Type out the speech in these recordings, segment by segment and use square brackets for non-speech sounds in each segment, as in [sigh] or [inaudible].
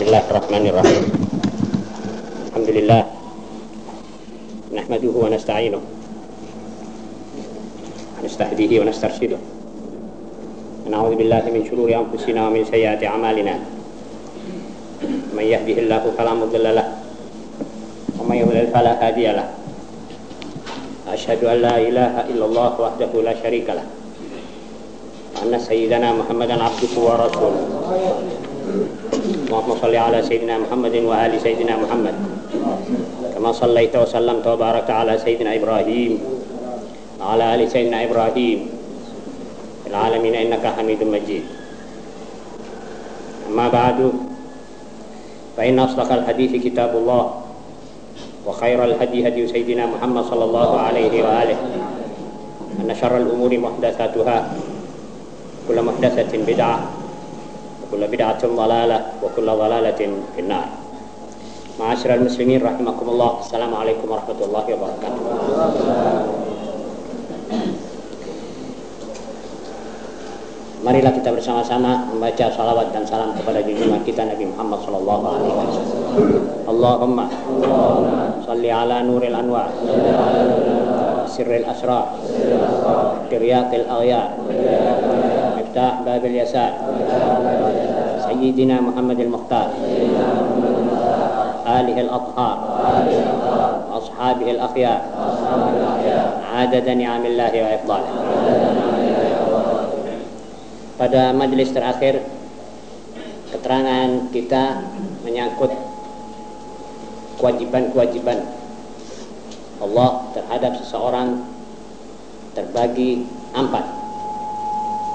Bismillahirrahmanirrahim. Alhamdulillah. Nahmaduhu wa nasta'inuh. Nasta'dihi wa nasta'rshiduh. Na'udhu min syururi anfusina min sayyati amalina. Man yahdihillahu. Wa man yuhlil falahadiyalah. Ashadu ilaha illallah wahdahu la sharikalah. Anna sayyidana Muhammadan abduhu wa rasuluh. اللهم صل على سيدنا محمد وآل سيدنا محمد. كما صليت وسلمت وباركت على سيدنا إبراهيم وعلى آل سيدنا إبراهيم في العالمين إنك حميد مجيد. أما بعد فإن أصدق الحديث كتاب الله وخير الهدي هدي سيدنا محمد صلى الله عليه وآله أن شر الأمور محدثاتها كل محدثة بدعة وكل بدعة ضلالة وكل ضلالة في النار معاشر المسلمين رحمكم الله السلام عليكم ورحمة الله وبركاته Marilah kita bersama-sama membaca salawat dan salam kepada junjungan kita Nabi Muhammad sallallahu alaihi wasallam. Allahumma salli ala nuril anwar sirril asrar tiryaqil aghyar miftah babil yasar sayyidina Muhammadil Mukhtar آله الأطهار وأصحابه الأخيار عدد نعم الله وإفضاله pada majelis terakhir keterangan kita menyangkut kewajiban-kewajiban Allah terhadap seseorang terbagi empat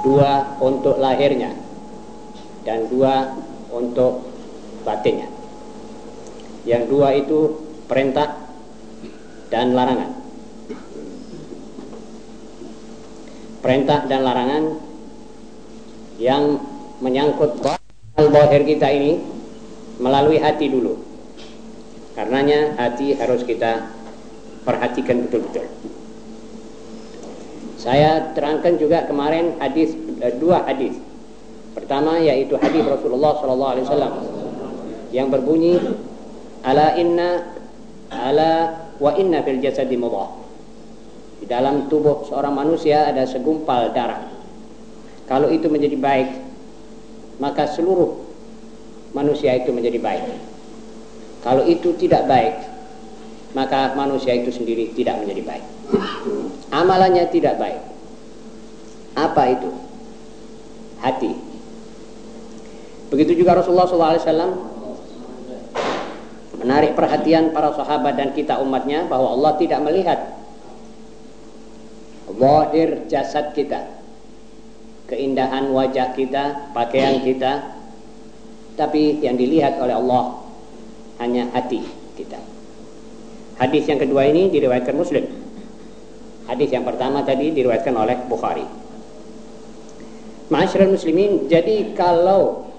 dua untuk lahirnya dan dua untuk batinnya yang dua itu perintah dan larangan perintah dan larangan yang menyangkut al-bahir kita ini melalui hati dulu. Karenanya hati harus kita perhatikan betul-betul. Saya terangkan juga kemarin hadis dua hadis. Pertama yaitu hadis Rasulullah sallallahu alaihi wasallam yang berbunyi ala inna ala wa inna fil jasadi mudghah. Di dalam tubuh seorang manusia ada segumpal darah kalau itu menjadi baik, maka seluruh manusia itu menjadi baik. Kalau itu tidak baik, maka manusia itu sendiri tidak menjadi baik. Amalannya tidak baik. Apa itu? Hati. Begitu juga Rasulullah SAW menarik perhatian para sahabat dan kita umatnya bahwa Allah tidak melihat zahir jasad kita keindahan wajah kita, pakaian kita, tapi yang dilihat oleh Allah hanya hati kita. Hadis yang kedua ini diriwayatkan Muslim. Hadis yang pertama tadi diriwayatkan oleh Bukhari. Masyarakat muslimin, jadi kalau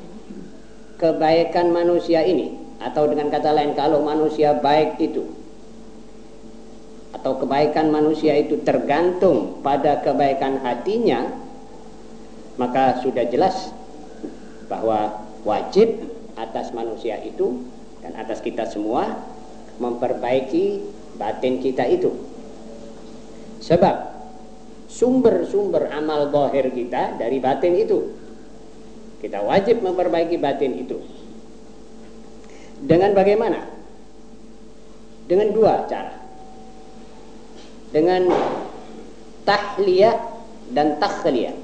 kebaikan manusia ini atau dengan kata lain kalau manusia baik itu atau kebaikan manusia itu tergantung pada kebaikan hatinya, maka sudah jelas bahwa wajib atas manusia itu dan atas kita semua memperbaiki batin kita itu. Sebab sumber-sumber amal zahir kita dari batin itu. Kita wajib memperbaiki batin itu. Dengan bagaimana? Dengan dua cara. Dengan tahliyah dan takhliyah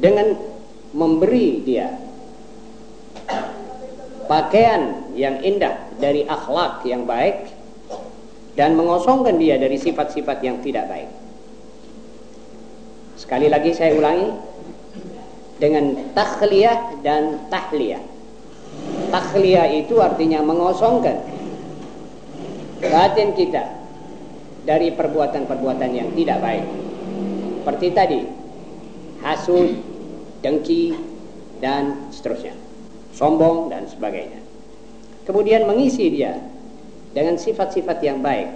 dengan memberi dia pakaian yang indah dari akhlak yang baik dan mengosongkan dia dari sifat-sifat yang tidak baik. Sekali lagi saya ulangi dengan takhliyah dan tahliyah. Takhliyah itu artinya mengosongkan batin kita dari perbuatan-perbuatan yang tidak baik. Seperti tadi, hasud, dengki, dan seterusnya. Sombong dan sebagainya. Kemudian mengisi dia dengan sifat-sifat yang baik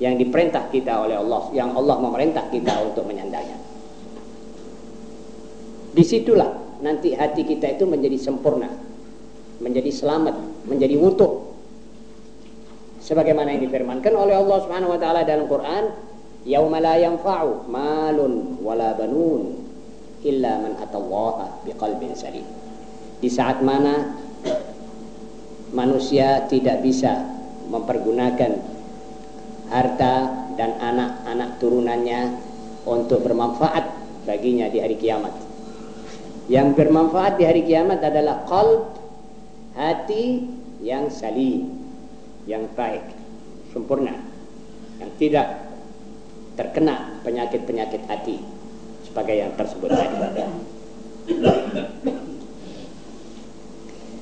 yang diperintah kita oleh Allah, yang Allah memerintah kita untuk menyandangnya. Di situlah nanti hati kita itu menjadi sempurna. menjadi selamat, menjadi utuh. Sebagaimana yang difirmankan oleh Allah Subhanahu wa taala dalam Quran, "Yauma la yanfa'u malun wala banun illa man atallaha biqalbin salim." Di saat mana manusia tidak bisa mempergunakan harta dan anak-anak turunannya untuk bermanfaat baginya di hari kiamat. Yang bermanfaat di hari kiamat adalah qalb, hati yang salim, yang baik, sempurna, yang tidak terkena penyakit-penyakit hati sebagai yang tersebut tadi.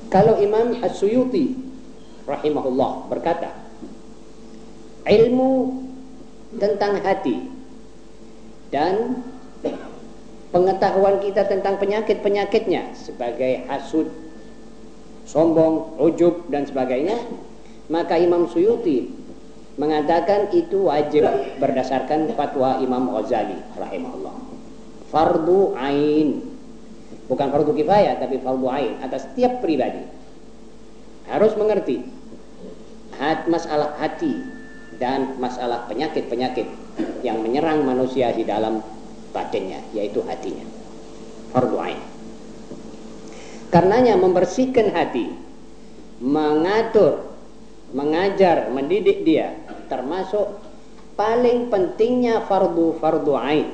Kalau Imam As-Suyuti rahimahullah berkata, ilmu tentang hati dan pengetahuan kita tentang penyakit-penyakitnya sebagai hasud, sombong, ujub dan sebagainya, maka Imam Suyuti mengatakan itu wajib berdasarkan fatwa Imam Ghazali rahimahullah. Fardu ain bukan fardu kifayah tapi fardu ain atas setiap pribadi. Harus mengerti hat, masalah hati dan masalah penyakit-penyakit yang menyerang manusia di dalam batinnya yaitu hatinya. Fardu ain. Karenanya membersihkan hati mengatur mengajar mendidik dia termasuk paling pentingnya fardu fardu ain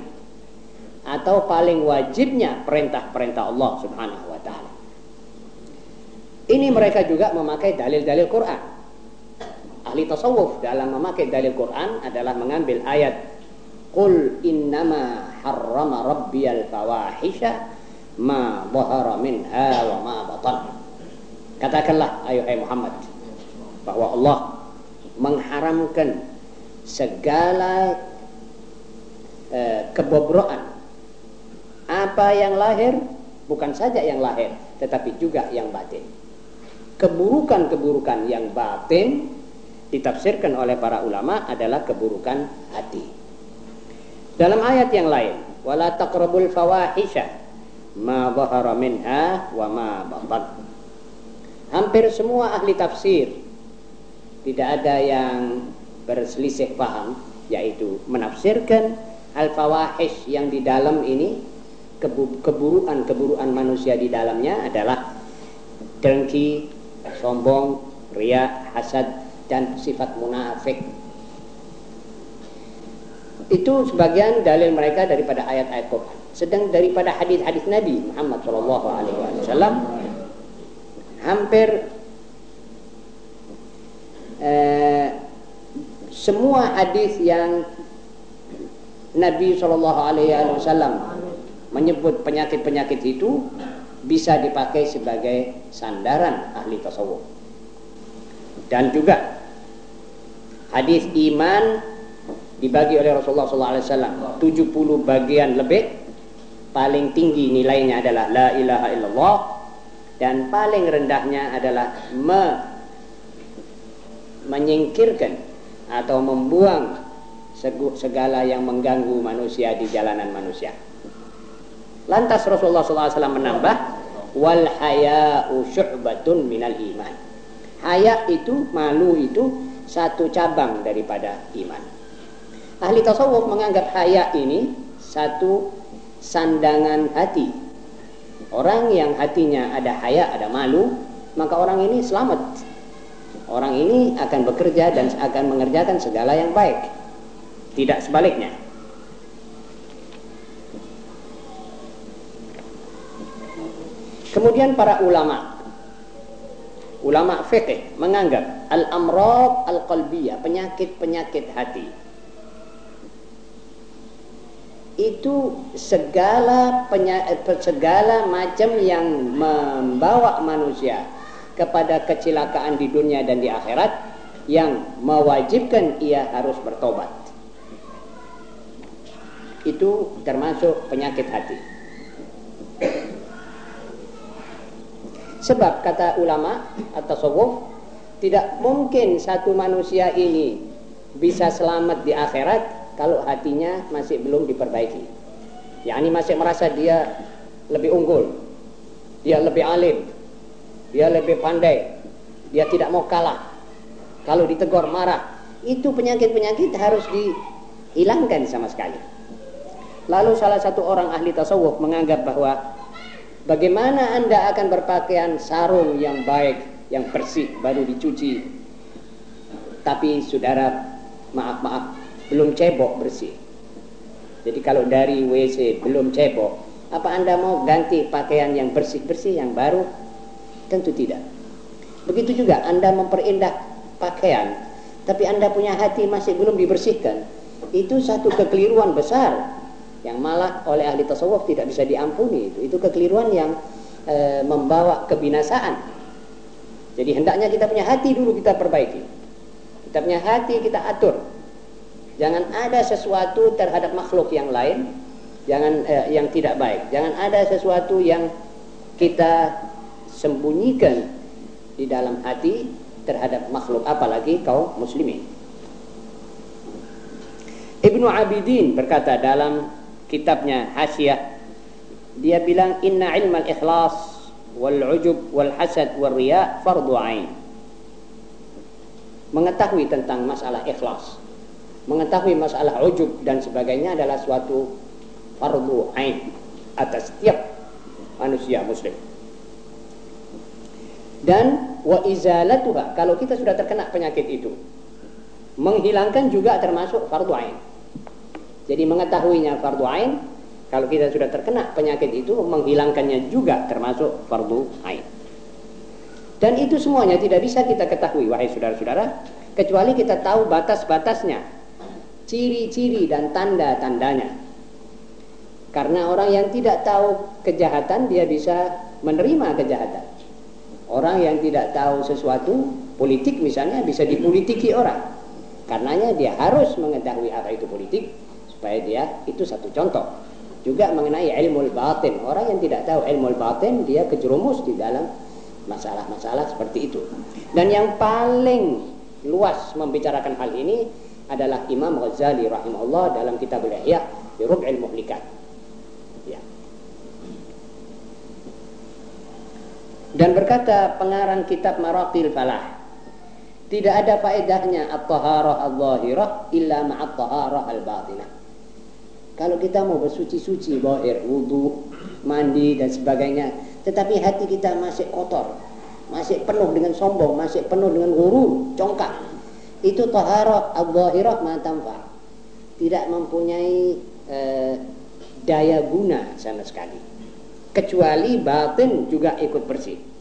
atau paling wajibnya perintah-perintah Allah Subhanahu wa taala. Ini mereka juga memakai dalil-dalil Quran. Ahli tasawuf dalam memakai dalil Quran adalah mengambil ayat Qul innama harrama rabbiyal fawahisha ma dhahara minha wa ma batan. Katakanlah ayo hai Muhammad bahwa Allah mengharamkan segala eh, kebobroan apa yang lahir bukan saja yang lahir, tetapi juga yang batin. Keburukan-keburukan yang batin ditafsirkan oleh para ulama adalah keburukan hati. Dalam ayat yang lain, wala taqrabul fawahisha ma dhahara minha wa ma batan. Hampir semua ahli tafsir tidak ada yang berselisih paham yaitu menafsirkan al-fawahish yang di dalam ini keburuan-keburuan manusia di dalamnya adalah dengki, sombong, ria, hasad dan sifat munafik. Itu sebagian dalil mereka daripada ayat-ayat Quran. Sedang daripada hadis-hadis Nabi Muhammad Shallallahu Alaihi Wasallam hampir eh, semua hadis yang Nabi Shallallahu Alaihi Wasallam menyebut penyakit-penyakit itu bisa dipakai sebagai sandaran ahli tasawuf. Dan juga hadis iman dibagi oleh Rasulullah SAW 70 bagian lebih paling tinggi nilainya adalah la ilaha illallah dan paling rendahnya adalah me menyingkirkan atau membuang segala yang mengganggu manusia di jalanan manusia. Lantas Rasulullah SAW menambah wal haya'u syu'batun minal iman. Haya itu, malu itu satu cabang daripada iman. Ahli tasawuf menganggap haya ini satu sandangan hati. Orang yang hatinya ada haya, ada malu, maka orang ini selamat. Orang ini akan bekerja dan akan mengerjakan segala yang baik. Tidak sebaliknya. Kemudian para ulama ulama fikih menganggap al-amrad al-qalbiyah, penyakit-penyakit hati itu segala segala macam yang membawa manusia kepada kecelakaan di dunia dan di akhirat yang mewajibkan ia harus bertobat. Itu termasuk penyakit hati. Sebab kata ulama atau tasawuf tidak mungkin satu manusia ini bisa selamat di akhirat kalau hatinya masih belum diperbaiki. Ya, ini masih merasa dia lebih unggul, dia lebih alim, dia lebih pandai, dia tidak mau kalah. Kalau ditegur marah, itu penyakit-penyakit harus dihilangkan sama sekali. Lalu salah satu orang ahli tasawuf menganggap bahwa bagaimana Anda akan berpakaian sarung yang baik, yang bersih, baru dicuci. Tapi saudara, maaf-maaf, belum cebok bersih. Jadi kalau dari WC belum cebok, apa Anda mau ganti pakaian yang bersih-bersih, yang baru? Tentu tidak. Begitu juga Anda memperindah pakaian, tapi Anda punya hati masih belum dibersihkan, itu satu kekeliruan besar yang malah oleh ahli tasawuf tidak bisa diampuni itu. Itu kekeliruan yang e, membawa kebinasaan. Jadi hendaknya kita punya hati dulu kita perbaiki. Kita punya hati kita atur. Jangan ada sesuatu terhadap makhluk yang lain, jangan eh, yang tidak baik. Jangan ada sesuatu yang kita sembunyikan di dalam hati terhadap makhluk apalagi kaum muslimin. Ibnu Abidin berkata dalam kitabnya Hasyiah dia bilang inna ilmal ikhlas wal ujub wal hasad wal riya fardu ain. Mengetahui tentang masalah ikhlas, mengetahui masalah ujub dan sebagainya adalah suatu fardu ain atas setiap manusia muslim. Dan wa izalatuha kalau kita sudah terkena penyakit itu menghilangkan juga termasuk fardu ain. Jadi mengetahuinya fardu ain kalau kita sudah terkena penyakit itu menghilangkannya juga termasuk fardu ain. Dan itu semuanya tidak bisa kita ketahui wahai saudara-saudara kecuali kita tahu batas-batasnya, ciri-ciri dan tanda-tandanya. Karena orang yang tidak tahu kejahatan dia bisa menerima kejahatan. Orang yang tidak tahu sesuatu, politik misalnya bisa dipolitiki orang. Karenanya dia harus mengetahui apa itu politik supaya dia itu satu contoh. Juga mengenai ilmu batin. Orang yang tidak tahu ilmu batin dia kejerumus di dalam masalah-masalah seperti itu. Dan yang paling luas membicarakan hal ini adalah Imam Ghazali rahimahullah dalam kitab Al-Ihya di Rub'il Muhlikat. Dan berkata pengarang kitab Maraqil Falah, tidak ada faedahnya at-taharah al-zahirah illa ma'at taharah al-batinah. Kalau kita mau bersuci-suci, air wudu, mandi dan sebagainya, tetapi hati kita masih kotor, masih penuh dengan sombong, masih penuh dengan guru, congkak. Itu taharah al-zahirah ma'tamfa. Tidak mempunyai eh, daya guna sama sekali kecuali batin juga ikut bersih.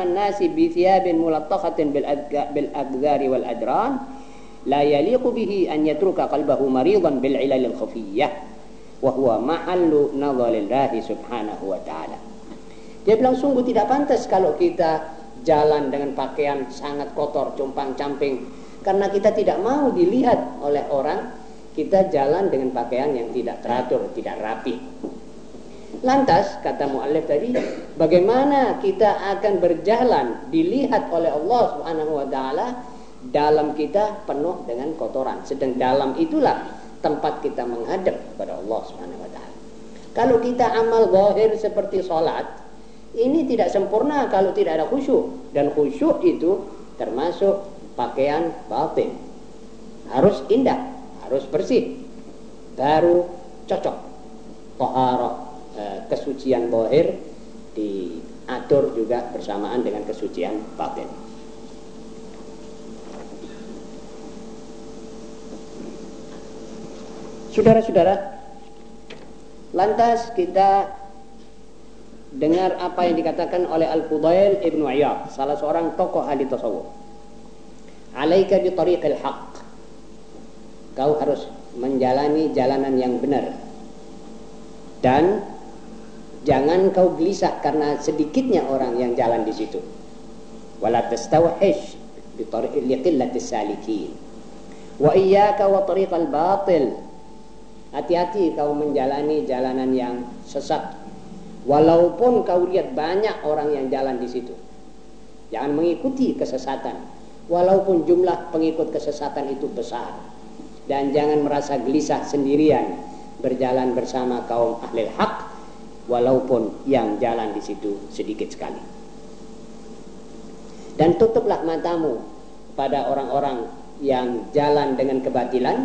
An-nasi bi thiyabin mulattaqatin bil bil agdari wal adran la yaliqu bihi an yatruka qalbahu maridan bil ilal al khafiyyah wa huwa mahallu nadharillahi subhanahu wa ta'ala. Dia bilang sungguh tidak pantas kalau kita jalan dengan pakaian sangat kotor, compang-camping karena kita tidak mau dilihat oleh orang kita jalan dengan pakaian yang tidak teratur, tidak rapi. Lantas kata muallif tadi, bagaimana kita akan berjalan dilihat oleh Allah Subhanahu wa taala dalam kita penuh dengan kotoran. Sedang dalam itulah tempat kita menghadap kepada Allah Subhanahu wa taala. Kalau kita amal zahir seperti salat, ini tidak sempurna kalau tidak ada khusyuk dan khusyuk itu termasuk pakaian batin. Harus indah, harus bersih. Baru cocok. Taharah, eh, kesucian zahir diatur juga bersamaan dengan kesucian batin. Saudara-saudara, lantas kita dengar apa yang dikatakan oleh Al-Fudail Ibnu Iyad, salah seorang tokoh ahli tasawuf. Alaika bi tariqil haq. Kau harus menjalani jalanan yang benar. Dan jangan kau gelisah karena sedikitnya orang yang jalan di situ. Salikin. Wa iyyaka wa tariqal batil Hati-hati kau menjalani jalanan yang sesat. Walaupun kau lihat banyak orang yang jalan di situ. Jangan mengikuti kesesatan. Walaupun jumlah pengikut kesesatan itu besar. Dan jangan merasa gelisah sendirian berjalan bersama kaum ahli hak walaupun yang jalan di situ sedikit sekali. Dan tutuplah matamu pada orang-orang yang jalan dengan kebatilan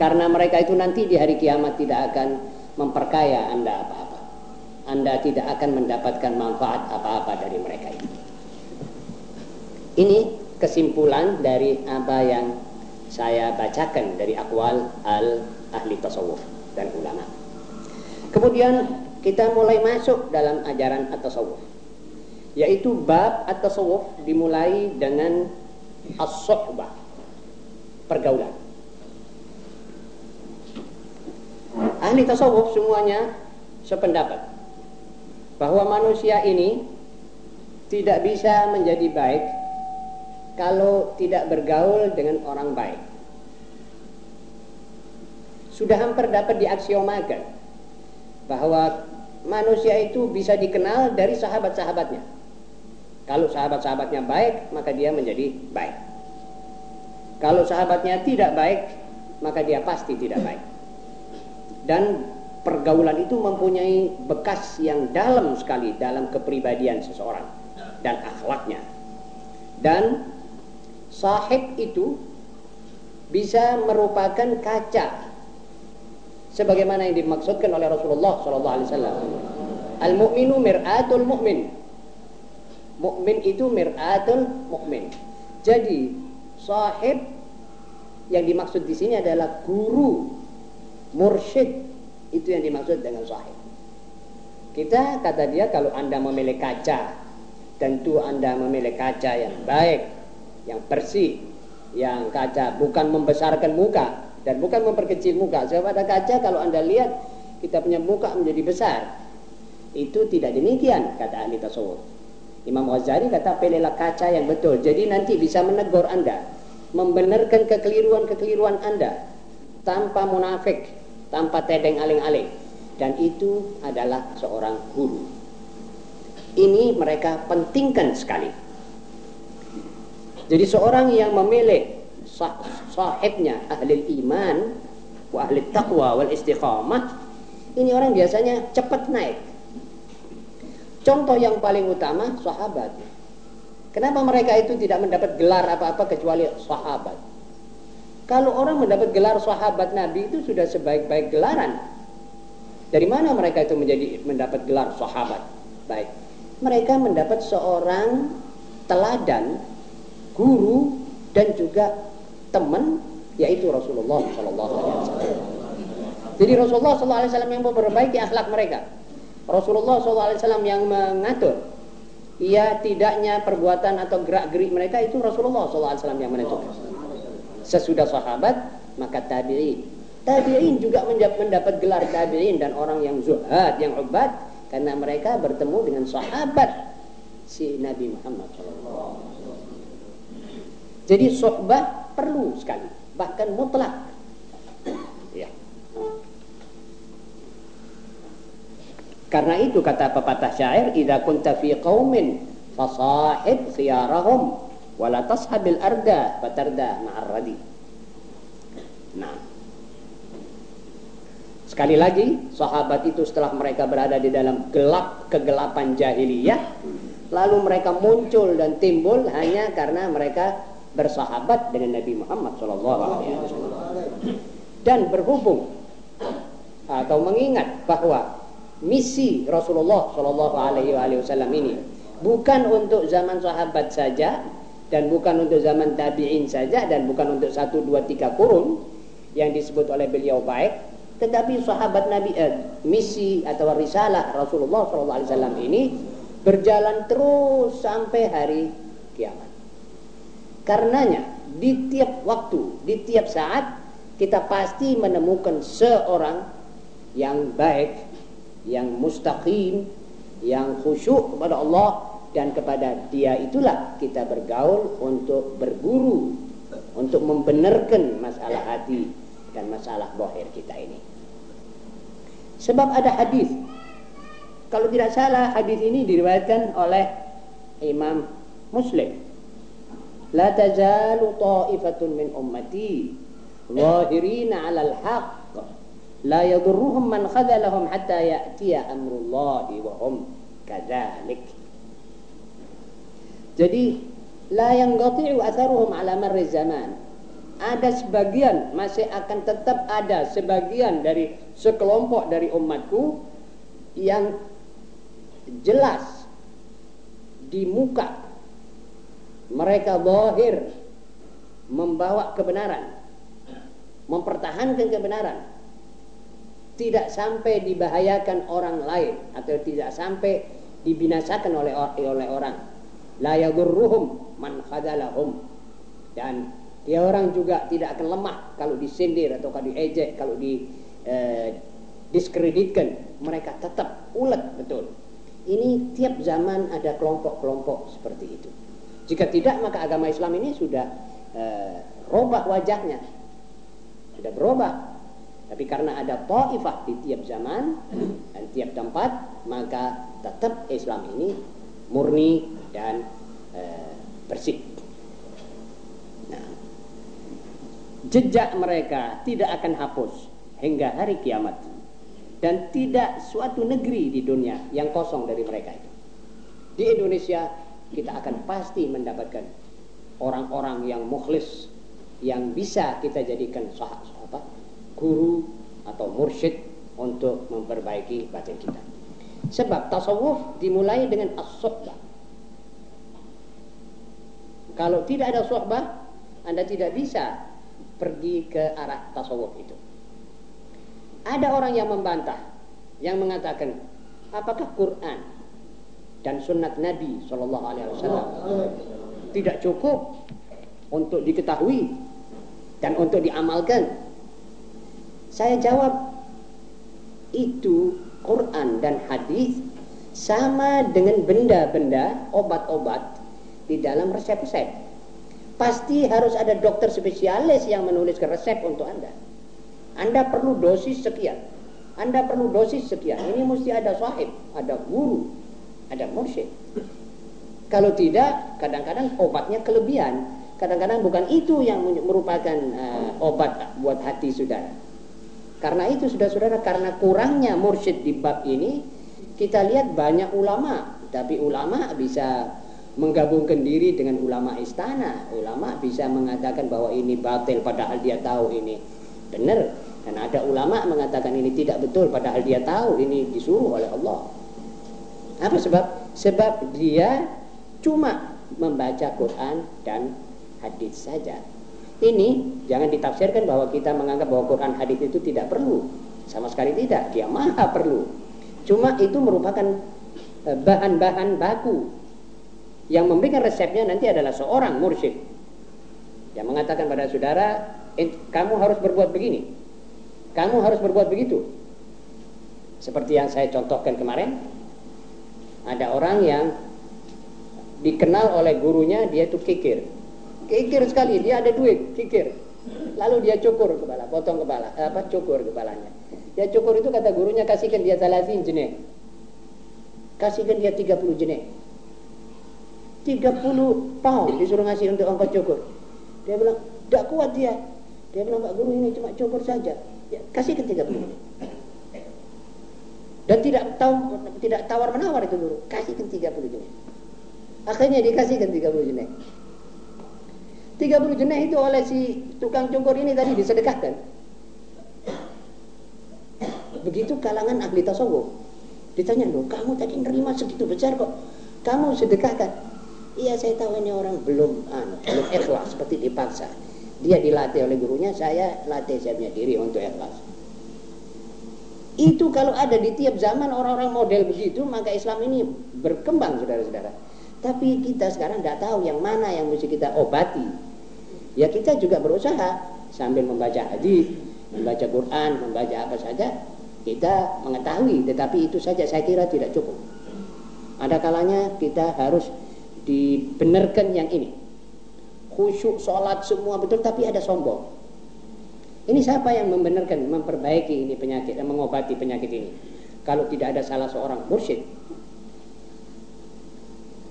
karena mereka itu nanti di hari kiamat tidak akan memperkaya Anda apa-apa. Anda tidak akan mendapatkan manfaat apa-apa dari mereka itu. Ini kesimpulan dari apa yang saya bacakan dari akwal al ahli tasawuf dan ulama. Kemudian kita mulai masuk dalam ajaran at-tasawuf. Yaitu bab at-tasawuf dimulai dengan as-suhbah. Pergaulan. Ahli tasawuf semuanya sependapat bahwa manusia ini tidak bisa menjadi baik kalau tidak bergaul dengan orang baik. Sudah hampir dapat diaksiomakan bahwa manusia itu bisa dikenal dari sahabat-sahabatnya. Kalau sahabat-sahabatnya baik, maka dia menjadi baik. Kalau sahabatnya tidak baik, maka dia pasti tidak baik. Dan pergaulan itu mempunyai bekas yang dalam sekali dalam kepribadian seseorang dan akhlaknya. Dan sahib itu bisa merupakan kaca sebagaimana yang dimaksudkan oleh Rasulullah sallallahu alaihi wasallam. Al mukminu mir'atul mukmin. Mukmin itu mir'atul mukmin. Jadi sahib yang dimaksud di sini adalah guru, mursyid itu yang dimaksud dengan sahib. Kita kata dia kalau Anda memilih kaca, tentu Anda memilih kaca yang baik, yang bersih, yang kaca bukan membesarkan muka, dan bukan memperkecil muka. Sebab ada kaca kalau Anda lihat kita punya muka menjadi besar. Itu tidak demikian kata ahli tasawuf. Imam Ghazali kata pilihlah kaca yang betul. Jadi nanti bisa menegur Anda, membenarkan kekeliruan-kekeliruan Anda tanpa munafik, tanpa tedeng aling-aling. Dan itu adalah seorang guru. Ini mereka pentingkan sekali. Jadi seorang yang memilih sahibnya ahli iman wa ahli taqwa wal istiqamah ini orang biasanya cepat naik. Contoh yang paling utama sahabat. Kenapa mereka itu tidak mendapat gelar apa-apa kecuali sahabat? Kalau orang mendapat gelar sahabat Nabi itu sudah sebaik-baik gelaran. Dari mana mereka itu menjadi mendapat gelar sahabat? Baik. Mereka mendapat seorang teladan guru dan juga teman yaitu Rasulullah Shallallahu Alaihi Wasallam. Jadi Rasulullah Shallallahu Alaihi Wasallam yang memperbaiki akhlak mereka. Rasulullah Shallallahu Alaihi Wasallam yang mengatur ia tidaknya perbuatan atau gerak gerik mereka itu Rasulullah Shallallahu Alaihi Wasallam yang menentukan. Sesudah sahabat maka tabiin. Tabiin juga mendapat gelar tabiin dan orang yang zuhad, yang ubad karena mereka bertemu dengan sahabat si Nabi Muhammad Jadi sohbah perlu sekali, bahkan mutlak. Ya. Karena itu kata pepatah syair, "Idza kunta fi qaumin fasahib khiyarahum wa la tashabil arda fatarda ma'ar radi." Nah. Sekali lagi, sahabat itu setelah mereka berada di dalam gelap kegelapan jahiliyah, lalu mereka muncul dan timbul hanya karena mereka bersahabat dengan Nabi Muhammad SAW dan berhubung atau mengingat bahwa misi Rasulullah Shallallahu Alaihi Wasallam ini bukan untuk zaman sahabat saja dan bukan untuk zaman tabiin saja dan bukan untuk satu dua tiga kurun yang disebut oleh beliau baik tetapi sahabat Nabi eh, misi atau risalah Rasulullah Wasallam ini berjalan terus sampai hari kiamat Karenanya di tiap waktu, di tiap saat kita pasti menemukan seorang yang baik, yang mustaqim, yang khusyuk kepada Allah dan kepada dia itulah kita bergaul untuk berguru, untuk membenarkan masalah hati dan masalah bohir kita ini. Sebab ada hadis. Kalau tidak salah hadis ini diriwayatkan oleh Imam muslim. La tazalu ta'ifatun min ummati zahirina 'alal haqq la yadurruhum man khadalahum hatta ya'tiya amrullahi wa hum kadzalik. Jadi la yanqati'u atharuhum 'ala marri zaman. Ada sebagian masih akan tetap ada sebagian dari sekelompok dari umatku yang jelas di muka mereka zahir membawa kebenaran. Mempertahankan kebenaran. Tidak sampai dibahayakan orang lain atau tidak sampai dibinasakan oleh oleh orang. La yadurruhum man khadalahum. Dan dia orang juga tidak akan lemah kalau disindir atau kalau diejek kalau di eh, diskreditkan. Mereka tetap ulet betul. Ini tiap zaman ada kelompok-kelompok seperti itu jika tidak maka agama Islam ini sudah eh, robah wajahnya sudah berubah tapi karena ada ta'ifah di tiap zaman dan tiap tempat, maka tetap Islam ini murni dan e, bersih. Nah, jejak mereka tidak akan hapus hingga hari kiamat. Dan tidak suatu negeri di dunia yang kosong dari mereka itu. Di Indonesia kita akan pasti mendapatkan orang-orang yang mukhlis yang bisa kita jadikan sah apa guru atau mursyid untuk memperbaiki batin kita. Sebab tasawuf dimulai dengan as-suhbah. Kalau tidak ada suhbah, Anda tidak bisa pergi ke arah tasawuf itu. Ada orang yang membantah, yang mengatakan, apakah Quran dan sunnat Nabi Shallallahu Alaihi Wasallam tidak cukup untuk diketahui dan untuk diamalkan saya jawab itu Quran dan hadis sama dengan benda-benda obat-obat di dalam resep-resep. Pasti harus ada dokter spesialis yang menuliskan resep untuk Anda. Anda perlu dosis sekian. Anda perlu dosis sekian. Ini mesti ada sahib, ada guru, ada mursyid. Kalau tidak, kadang-kadang obatnya kelebihan. Kadang-kadang bukan itu yang merupakan uh, obat buat hati saudara. Karena itu sudah saudara karena kurangnya mursyid di bab ini kita lihat banyak ulama tapi ulama bisa menggabungkan diri dengan ulama istana ulama bisa mengatakan bahwa ini batil padahal dia tahu ini benar dan ada ulama mengatakan ini tidak betul padahal dia tahu ini disuruh oleh Allah apa sebab sebab dia cuma membaca Quran dan hadis saja ini jangan ditafsirkan bahwa kita menganggap bahwa Quran hadis itu tidak perlu. Sama sekali tidak, dia maha perlu. Cuma itu merupakan eh, bahan-bahan baku yang memberikan resepnya nanti adalah seorang mursyid yang mengatakan pada saudara, kamu harus berbuat begini, kamu harus berbuat begitu. Seperti yang saya contohkan kemarin, ada orang yang dikenal oleh gurunya dia itu kikir, kikir sekali dia ada duit kikir. Lalu dia cukur kepala potong kepala eh, apa cukur kepalanya. Dia cukur itu kata gurunya kasihkan dia salasin jenis. Kasihkan dia 30 jenis. 30 pound disuruh ngasih untuk ongkos cukur. Dia bilang tidak kuat dia. Dia bilang pak guru ini cuma cukur saja. Ya, kasihkan 30 jenis dan tidak tahu tidak tawar menawar itu guru kasihkan 30 jenis akhirnya dikasihkan 30 jenis 30 jenis itu oleh si tukang cukur ini tadi disedekahkan. Begitu kalangan ahli tasawuf. Ditanya, loh kamu tadi nerima segitu besar kok. Kamu sedekahkan. Iya saya tahu ini orang belum anu, belum ikhlas seperti dipaksa. Dia dilatih oleh gurunya, saya latih saya punya diri untuk ikhlas. Itu kalau ada di tiap zaman orang-orang model begitu, maka Islam ini berkembang saudara-saudara. Tapi kita sekarang tidak tahu yang mana yang mesti kita obati ya kita juga berusaha sambil membaca hadis, membaca Quran, membaca apa saja, kita mengetahui, tetapi itu saja saya kira tidak cukup. Ada kalanya kita harus dibenarkan yang ini. Khusyuk, sholat, semua betul, tapi ada sombong. Ini siapa yang membenarkan, memperbaiki ini penyakit, dan mengobati penyakit ini? Kalau tidak ada salah seorang mursyid.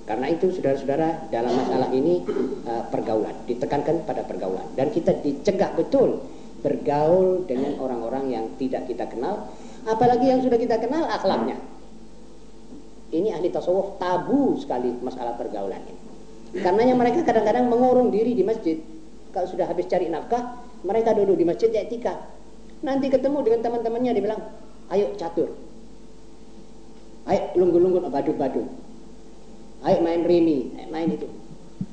Karena itu saudara-saudara dalam masalah ini uh, pergaulan ditekankan pada pergaulan dan kita dicegah betul bergaul dengan orang-orang yang tidak kita kenal, apalagi yang sudah kita kenal akhlaknya. Ini ahli tasawuf tabu sekali masalah pergaulan ini. Karenanya mereka kadang-kadang mengurung diri di masjid. Kalau sudah habis cari nafkah, mereka duduk di masjid ya etika. Nanti ketemu dengan teman-temannya dia bilang, "Ayo catur." Ayo lunggu-lunggu badut-badut ayo main rimi, main itu.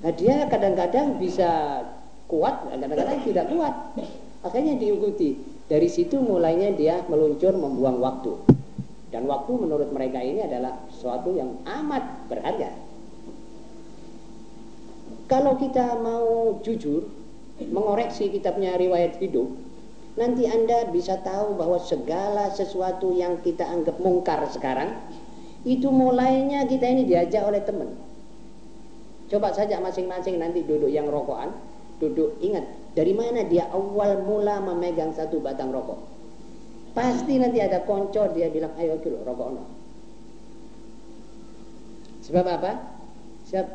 Nah, dia kadang-kadang bisa kuat, kadang-kadang tidak kuat. Akhirnya diikuti. Dari situ mulainya dia meluncur membuang waktu. Dan waktu menurut mereka ini adalah sesuatu yang amat berharga. Kalau kita mau jujur, mengoreksi kitabnya riwayat hidup, nanti Anda bisa tahu bahwa segala sesuatu yang kita anggap mungkar sekarang itu mulainya kita ini diajak oleh teman. Coba saja masing-masing nanti duduk yang rokokan, duduk ingat dari mana dia awal mula memegang satu batang rokok. Pasti nanti ada koncor dia bilang ayo kilo rokok no. Sebab apa? Sebab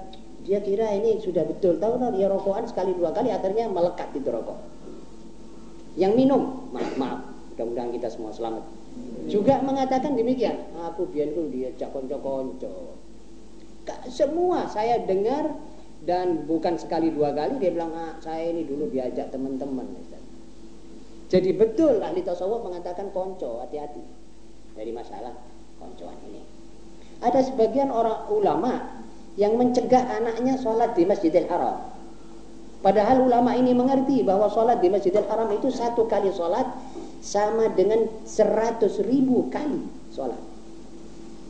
dia kira ini sudah betul. Tahu no dia rokokan sekali dua kali akhirnya melekat itu rokok. Yang minum, maaf, maaf. Mudah-mudahan kita semua selamat juga mengatakan demikian aku biar itu diajak konco-konco semua saya dengar dan bukan sekali dua kali dia bilang ah, saya ini dulu diajak teman-teman jadi betul ahli tasawuf mengatakan konco hati-hati dari masalah koncoan ini ada sebagian orang ulama yang mencegah anaknya sholat di Masjidil Haram padahal ulama ini mengerti bahwa sholat di Masjidil Haram itu satu kali sholat sama dengan seratus ribu kali sholat.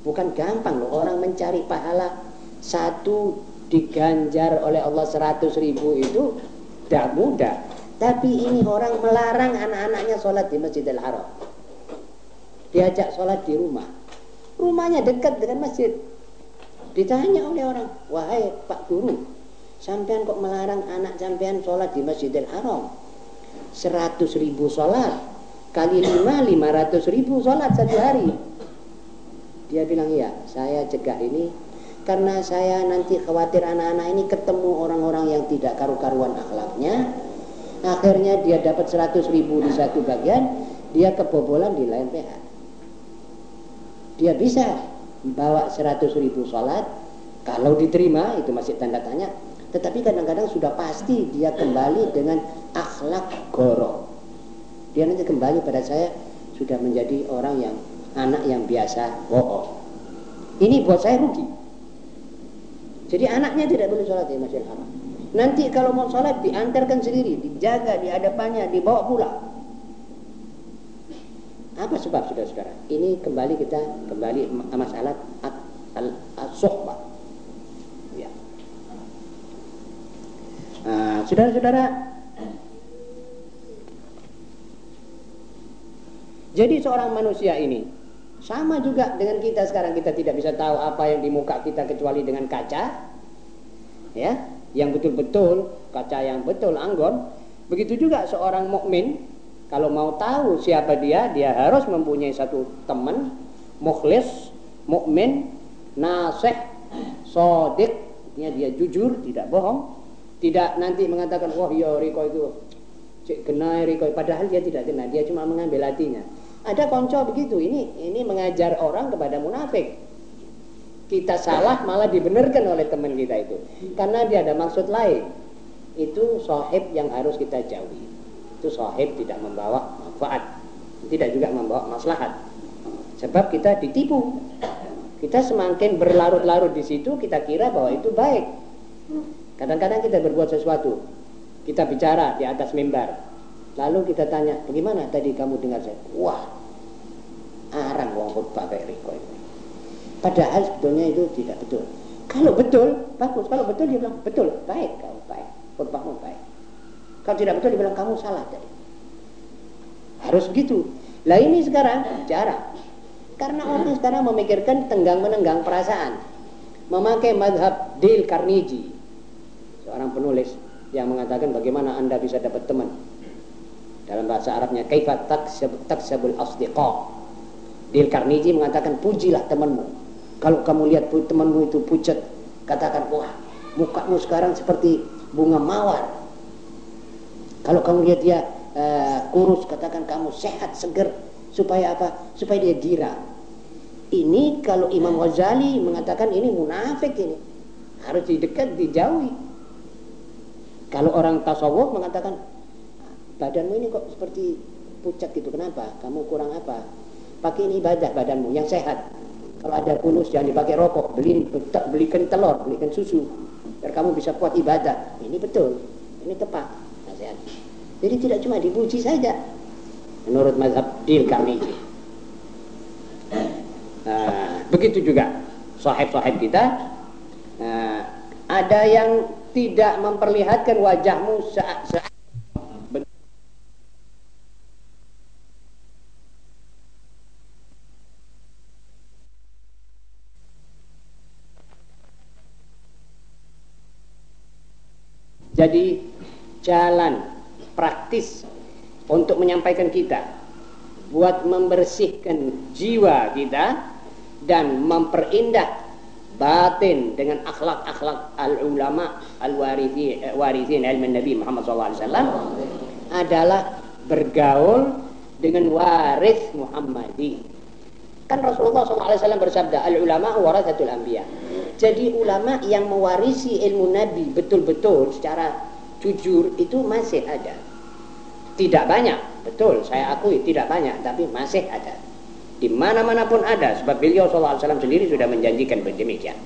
Bukan gampang loh orang mencari pahala satu diganjar oleh Allah seratus ribu itu tidak mudah. Tapi ini orang melarang anak-anaknya sholat di Masjidil Haram. Diajak sholat di rumah. Rumahnya dekat dengan masjid. Ditanya oleh orang, wahai Pak Guru, sampean kok melarang anak sampean sholat di Masjidil Haram? Seratus ribu sholat kali lima lima ratus ribu sholat satu hari. Dia bilang iya saya cegah ini karena saya nanti khawatir anak-anak ini ketemu orang-orang yang tidak karu-karuan akhlaknya. Akhirnya dia dapat seratus ribu di satu bagian dia kebobolan di lain pihak. Dia bisa bawa seratus ribu sholat kalau diterima itu masih tanda tanya tetapi kadang-kadang sudah pasti dia kembali dengan akhlak goro dia nanti kembali pada saya sudah menjadi orang yang anak yang biasa bohong. Ini buat saya rugi. Jadi anaknya tidak boleh sholat di Masjidil Haram. Nanti kalau mau sholat diantarkan sendiri, dijaga di hadapannya, dibawa pulang. Apa sebab saudara-saudara? Ini kembali kita kembali masalah al-sohbah. Ya. Nah, saudara-saudara, Jadi seorang manusia ini sama juga dengan kita sekarang kita tidak bisa tahu apa yang di muka kita kecuali dengan kaca. Ya, yang betul-betul kaca yang betul anggon. Begitu juga seorang mukmin kalau mau tahu siapa dia, dia harus mempunyai satu teman mukhlis, mukmin, nasih, sodik, dia jujur, tidak bohong, tidak nanti mengatakan wah ya Riko itu cek kenai Riko padahal dia tidak kenal, dia cuma mengambil hatinya. Ada konco begitu. Ini ini mengajar orang kepada munafik. Kita salah malah dibenarkan oleh teman kita itu. Karena dia ada maksud lain. Itu sohib yang harus kita jauhi. Itu sohib tidak membawa manfaat. Tidak juga membawa maslahat. Sebab kita ditipu. Kita semakin berlarut-larut di situ, kita kira bahwa itu baik. Kadang-kadang kita berbuat sesuatu. Kita bicara di atas mimbar Lalu kita tanya, bagaimana tadi kamu dengar saya? Wah, arang wong khutbah kayak Riko ini. Padahal sebetulnya itu tidak betul. Kalau betul, bagus. Kalau betul dia bilang, betul, baik kamu baik. Khutbahmu baik. Kalau tidak betul dia bilang, kamu salah tadi. Harus begitu. Lah ini sekarang jarang. Karena orang sekarang memikirkan tenggang-menenggang perasaan. Memakai madhab Dale Carnegie. Seorang penulis yang mengatakan bagaimana anda bisa dapat teman dalam bahasa Arabnya kaifa taksabul asdiqa. Dil Carnegie mengatakan pujilah temanmu. Kalau kamu lihat temanmu itu pucat, katakan wah mukamu sekarang seperti bunga mawar kalau kamu lihat dia uh, kurus katakan kamu sehat seger supaya apa? Supaya dia girang ini kalau Imam Ghazali mengatakan ini munafik ini. Harus didekat dijauhi. Kalau orang tasawuf mengatakan badanmu ini kok seperti pucat gitu kenapa? Kamu kurang apa? Pakai ini ibadah badanmu yang sehat. Kalau ada kunus jangan dipakai rokok. Beli belikan telur belikan susu. Biar kamu bisa kuat ibadah. Ini betul. Ini tepat jadi tidak cuma dipuji saja. Menurut mazhab dil kami. Nah, begitu juga sahib-sahib kita. Nah, ada yang tidak memperlihatkan wajahmu saat, saat Jadi jalan praktis untuk menyampaikan kita buat membersihkan jiwa kita dan memperindah batin dengan akhlak-akhlak al-ulama al-warithin ilmu Nabi Muhammad SAW adalah bergaul dengan waris Muhammadi. Kan Rasulullah SAW bersabda, al-ulama warathatul anbiya. Jadi ulama yang mewarisi ilmu Nabi betul-betul secara jujur itu masih ada. Tidak banyak, betul saya akui tidak banyak, tapi masih ada. Di mana-mana pun ada, sebab beliau SAW sendiri sudah menjanjikan demikian.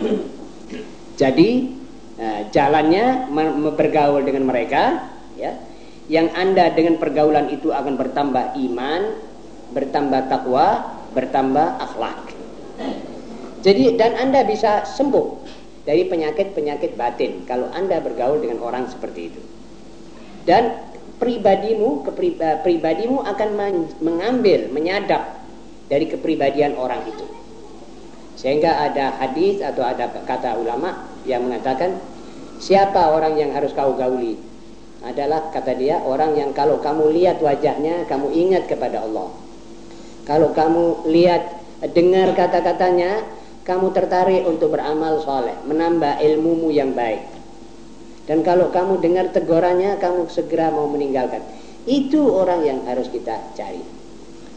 [clears throat] Jadi eh, jalannya bergaul dengan mereka, ya, yang anda dengan pergaulan itu akan bertambah iman, bertambah takwa, bertambah akhlak. Jadi dan Anda bisa sembuh dari penyakit-penyakit batin kalau Anda bergaul dengan orang seperti itu. Dan pribadimu, eh, pribadimu akan mengambil, menyadap dari kepribadian orang itu. Sehingga ada hadis atau ada kata ulama yang mengatakan siapa orang yang harus kau gauli? Adalah kata dia orang yang kalau kamu lihat wajahnya kamu ingat kepada Allah. Kalau kamu lihat dengar kata-katanya kamu tertarik untuk beramal soleh, menambah ilmumu yang baik. Dan kalau kamu dengar tegurannya, kamu segera mau meninggalkan. Itu orang yang harus kita cari.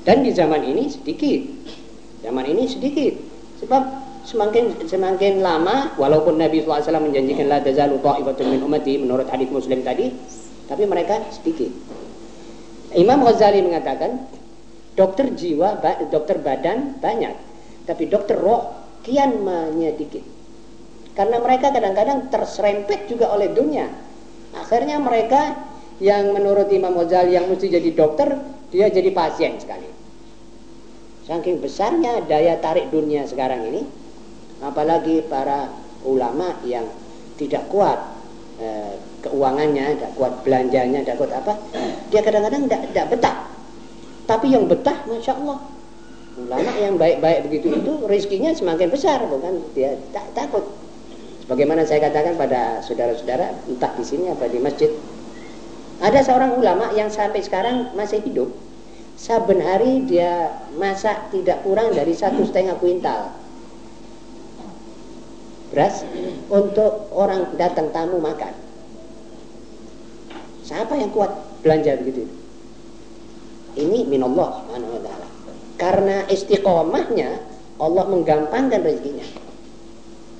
Dan di zaman ini sedikit. Zaman ini sedikit. Sebab semakin semakin lama, walaupun Nabi SAW menjanjikan la tazalu ta'ifatun min ummati menurut hadis Muslim tadi, tapi mereka sedikit. Imam Ghazali mengatakan, dokter jiwa, dokter badan banyak, tapi dokter roh kian menyedikit. Karena mereka kadang-kadang terserempet juga oleh dunia. Akhirnya mereka yang menurut Imam Ghazali yang mesti jadi dokter, dia jadi pasien sekali. Saking besarnya daya tarik dunia sekarang ini, apalagi para ulama yang tidak kuat eh, keuangannya, tidak kuat belanjanya, tidak kuat apa, dia kadang-kadang tidak betah. Tapi yang betah, masya Allah, ulama yang baik-baik begitu itu rezekinya semakin besar bukan dia tak takut Bagaimana saya katakan pada saudara-saudara entah di sini apa di masjid. Ada seorang ulama yang sampai sekarang masih hidup. Saben hari dia masak tidak kurang dari satu setengah kuintal. Beras untuk orang datang tamu makan. Siapa yang kuat belanja begitu? Ini minallah subhanahu wa karena istiqomahnya Allah menggampangkan rezekinya.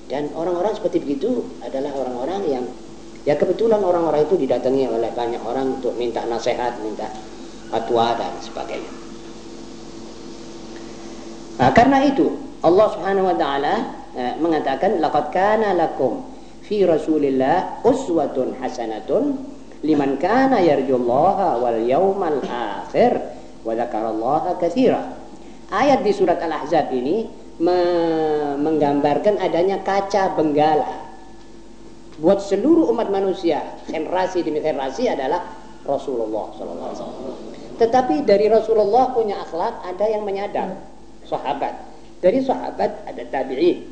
Dan orang-orang seperti begitu adalah orang-orang yang ya kebetulan orang-orang itu didatangi oleh banyak orang untuk minta nasihat, minta fatwa dan sebagainya. Nah, karena itu Allah Subhanahu wa taala eh, mengatakan laqad kana lakum fi Rasulillah uswatun hasanatun liman kana yarjullaha wal yawmal akhir wa dzakarallaha katsira ayat di surat Al-Ahzab ini me menggambarkan adanya kaca benggala buat seluruh umat manusia generasi demi generasi adalah Rasulullah SAW. Tetapi dari Rasulullah punya akhlak ada yang menyadap sahabat. Dari sahabat ada tabi'in.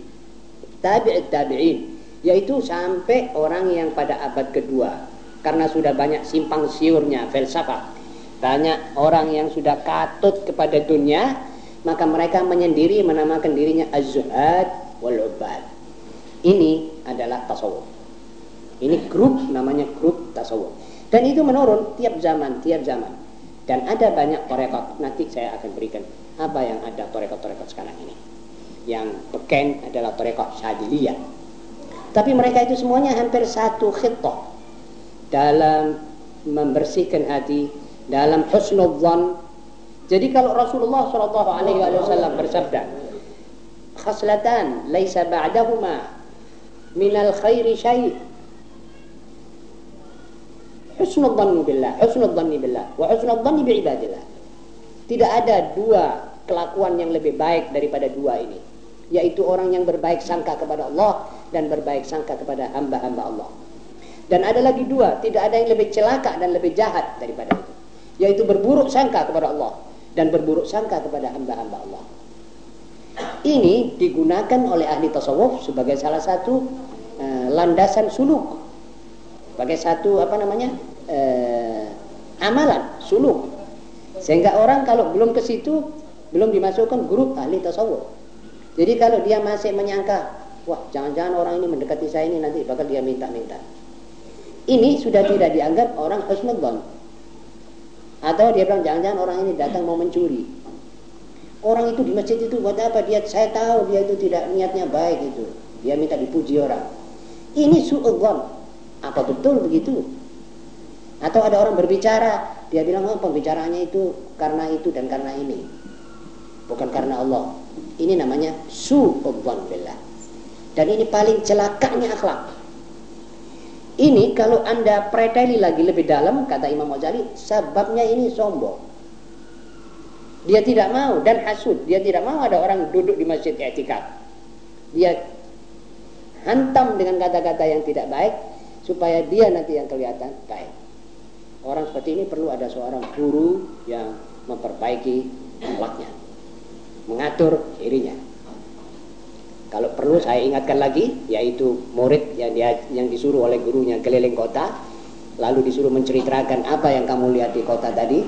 Tabi'it tabi'in yaitu sampai orang yang pada abad kedua karena sudah banyak simpang siurnya filsafat banyak orang yang sudah katut kepada dunia maka mereka menyendiri menamakan dirinya az-zuhad wal ubad Ini adalah tasawuf. Ini grup namanya grup tasawuf. Dan itu menurun tiap zaman, tiap zaman. Dan ada banyak torekot. Nanti saya akan berikan apa yang ada torekot-torekot sekarang ini. Yang beken adalah torekot syadiliyah. Tapi mereka itu semuanya hampir satu khitoh dalam membersihkan hati, dalam husnudzan. Jadi kalau Rasulullah Shallallahu Alaihi Wasallam bersabda, khaslatan laisa ba'dahuma minal khairi syai' husnul dhanni billah, husnul dhanni billah, wa husnul dhanni bi ibadillah. Tidak ada dua kelakuan yang lebih baik daripada dua ini, yaitu orang yang berbaik sangka kepada Allah dan berbaik sangka kepada hamba-hamba Allah. Dan ada lagi dua, tidak ada yang lebih celaka dan lebih jahat daripada itu. Yaitu berburuk sangka kepada Allah dan berburuk sangka kepada hamba-hamba Allah. Ini digunakan oleh ahli tasawuf sebagai salah satu uh, landasan suluk. Sebagai satu apa namanya? Uh, amalan, suluk. Sehingga orang kalau belum ke situ belum dimasukkan grup ahli tasawuf. Jadi kalau dia masih menyangka, wah jangan-jangan orang ini mendekati saya ini nanti bakal dia minta-minta ini sudah tidak dianggap orang husnudzon. Atau dia bilang jangan-jangan orang ini datang mau mencuri. Orang itu di masjid itu buat apa? Dia saya tahu dia itu tidak niatnya baik itu. Dia minta dipuji orang. Ini suudzon. Apa betul begitu? Atau ada orang berbicara, dia bilang oh pembicaranya itu karena itu dan karena ini. Bukan karena Allah. Ini namanya suudzon billah. Dan ini paling celakanya akhlak. Ini kalau anda preteli lagi lebih dalam, kata Imam Ghazali, sebabnya ini sombong. Dia tidak mau dan hasud. Dia tidak mau ada orang duduk di masjid etikaf. Dia hantam dengan kata-kata yang tidak baik supaya dia nanti yang kelihatan baik. Orang seperti ini perlu ada seorang guru yang memperbaiki akhlaknya, mengatur dirinya. Kalau perlu saya ingatkan lagi, yaitu murid yang dia yang disuruh oleh gurunya keliling kota, lalu disuruh menceritakan apa yang kamu lihat di kota tadi.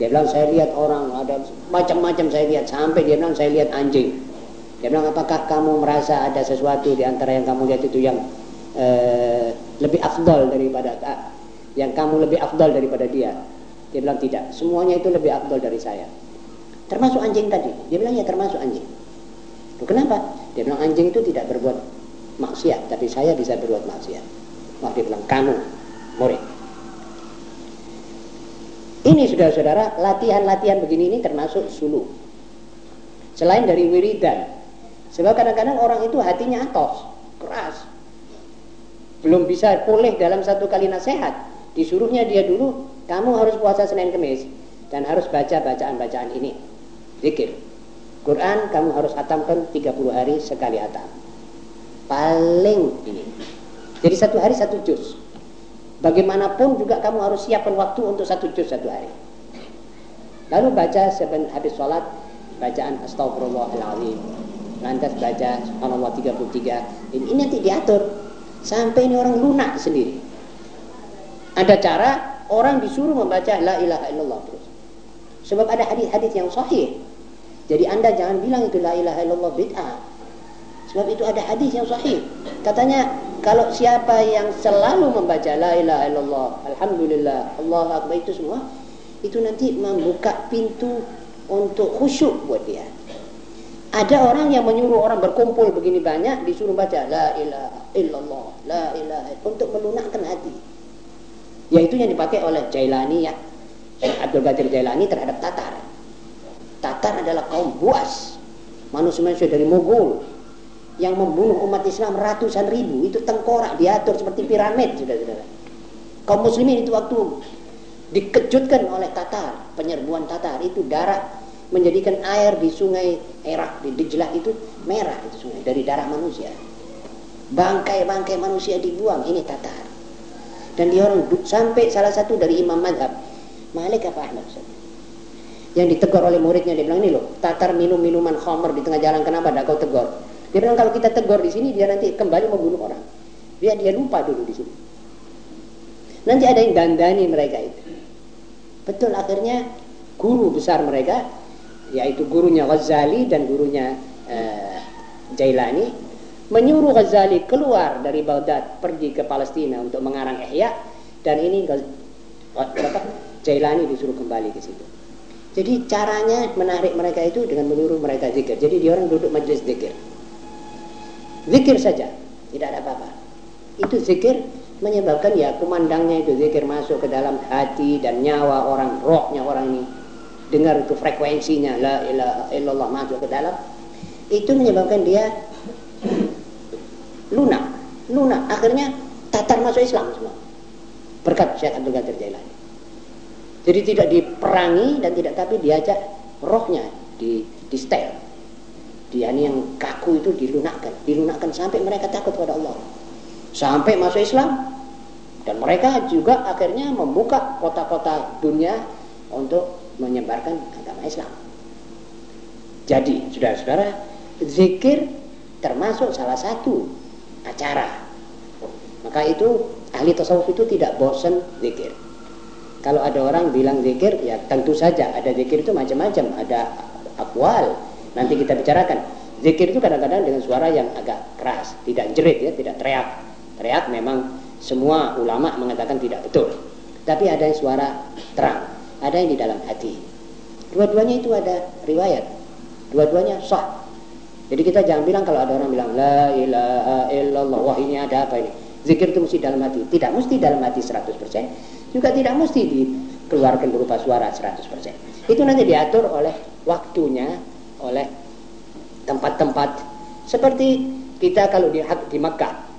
Dia bilang saya lihat orang ada macam-macam saya lihat sampai dia bilang saya lihat anjing. Dia bilang apakah kamu merasa ada sesuatu di antara yang kamu lihat itu yang eh, lebih afdal daripada ah, yang kamu lebih afdal daripada dia? Dia bilang tidak, semuanya itu lebih afdal dari saya. Termasuk anjing tadi. Dia bilang ya termasuk anjing. Kenapa? Dia bilang anjing itu tidak berbuat maksiat, tapi saya bisa berbuat maksiat. Maka dia bilang kamu murid. Ini saudara-saudara, latihan-latihan begini ini termasuk sulu. Selain dari wiridan. Sebab kadang-kadang orang itu hatinya atos, keras. Belum bisa pulih dalam satu kali nasihat. Disuruhnya dia dulu, kamu harus puasa Senin Kemis. Dan harus baca bacaan-bacaan ini. Zikir. Quran kamu harus hatamkan 30 hari sekali hatam. Paling ini. Jadi satu hari satu juz. Bagaimanapun juga kamu harus siapkan waktu untuk satu juz satu hari. Lalu baca seben habis sholat bacaan astagfirullahaladzim. Lantas baca subhanallah 33. Ini, ini nanti diatur sampai ini orang lunak sendiri. Ada cara orang disuruh membaca la ilaha illallah terus. Sebab ada hadis-hadis yang sahih jadi anda jangan bilang itu la ilaha illallah bid'ah. Sebab itu ada hadis yang sahih. Katanya kalau siapa yang selalu membaca la ilaha illallah, alhamdulillah, Allah akbar itu semua, itu nanti membuka pintu untuk khusyuk buat dia. Ada orang yang menyuruh orang berkumpul begini banyak disuruh baca la ilaha illallah, la ilaha untuk melunakkan hati. Yaitu yang dipakai oleh Jailani ya. Abdul Qadir Jailani terhadap Tatar. Tatar adalah kaum buas. Manusia-manusia dari Mogol yang membunuh umat Islam ratusan ribu itu tengkorak diatur seperti piramid saudara-saudara. Kaum muslimin itu waktu dikejutkan oleh Tatar, penyerbuan Tatar itu darah menjadikan air di sungai Erak di Dijlah itu merah itu sungai dari darah manusia. Bangkai-bangkai manusia dibuang ini Tatar. Dan dia orang sampai salah satu dari imam madhab Malik apa Ahmad yang ditegur oleh muridnya dia bilang ini loh tatar minum minuman khamr di tengah jalan kenapa tidak kau tegur? Dia bilang kalau kita tegur di sini dia nanti kembali membunuh orang. Dia dia lupa dulu di sini. Nanti ada yang dandani mereka itu. Betul akhirnya guru besar mereka yaitu gurunya Ghazali dan gurunya uh, Jailani menyuruh Ghazali keluar dari Baghdad pergi ke Palestina untuk mengarang Ihya dan ini Jailani disuruh kembali ke situ. Jadi caranya menarik mereka itu dengan menyuruh mereka zikir. Jadi dia orang duduk majlis zikir. Zikir saja, tidak ada apa-apa. Itu zikir menyebabkan ya kumandangnya itu zikir masuk ke dalam hati dan nyawa orang, rohnya orang ini. Dengar itu frekuensinya la ilaha illallah masuk ke dalam. Itu menyebabkan dia lunak, lunak. Akhirnya tatar masuk Islam semua. Berkat Syekh Abdul Qadir Jailani. Jadi tidak diperangi dan tidak tapi diajak rohnya di di style. Dia ini yang kaku itu dilunakkan, dilunakkan sampai mereka takut pada Allah. Sampai masuk Islam dan mereka juga akhirnya membuka kota-kota dunia untuk menyebarkan agama Islam. Jadi, saudara-saudara, zikir termasuk salah satu acara. Maka itu ahli tasawuf itu tidak bosan zikir. Kalau ada orang bilang zikir, ya tentu saja ada zikir itu macam-macam, ada akwal. Nanti kita bicarakan. Zikir itu kadang-kadang dengan suara yang agak keras, tidak jerit ya, tidak teriak. Teriak memang semua ulama mengatakan tidak betul. Tapi ada yang suara terang, ada yang di dalam hati. Dua-duanya itu ada riwayat. Dua-duanya sah. Jadi kita jangan bilang kalau ada orang bilang la ilaha illallah, wah ini ada apa ini? Zikir itu mesti dalam hati. Tidak mesti dalam hati 100% juga tidak mesti dikeluarkan berupa suara 100%. Itu nanti diatur oleh waktunya, oleh tempat-tempat seperti kita kalau di, di Makkah.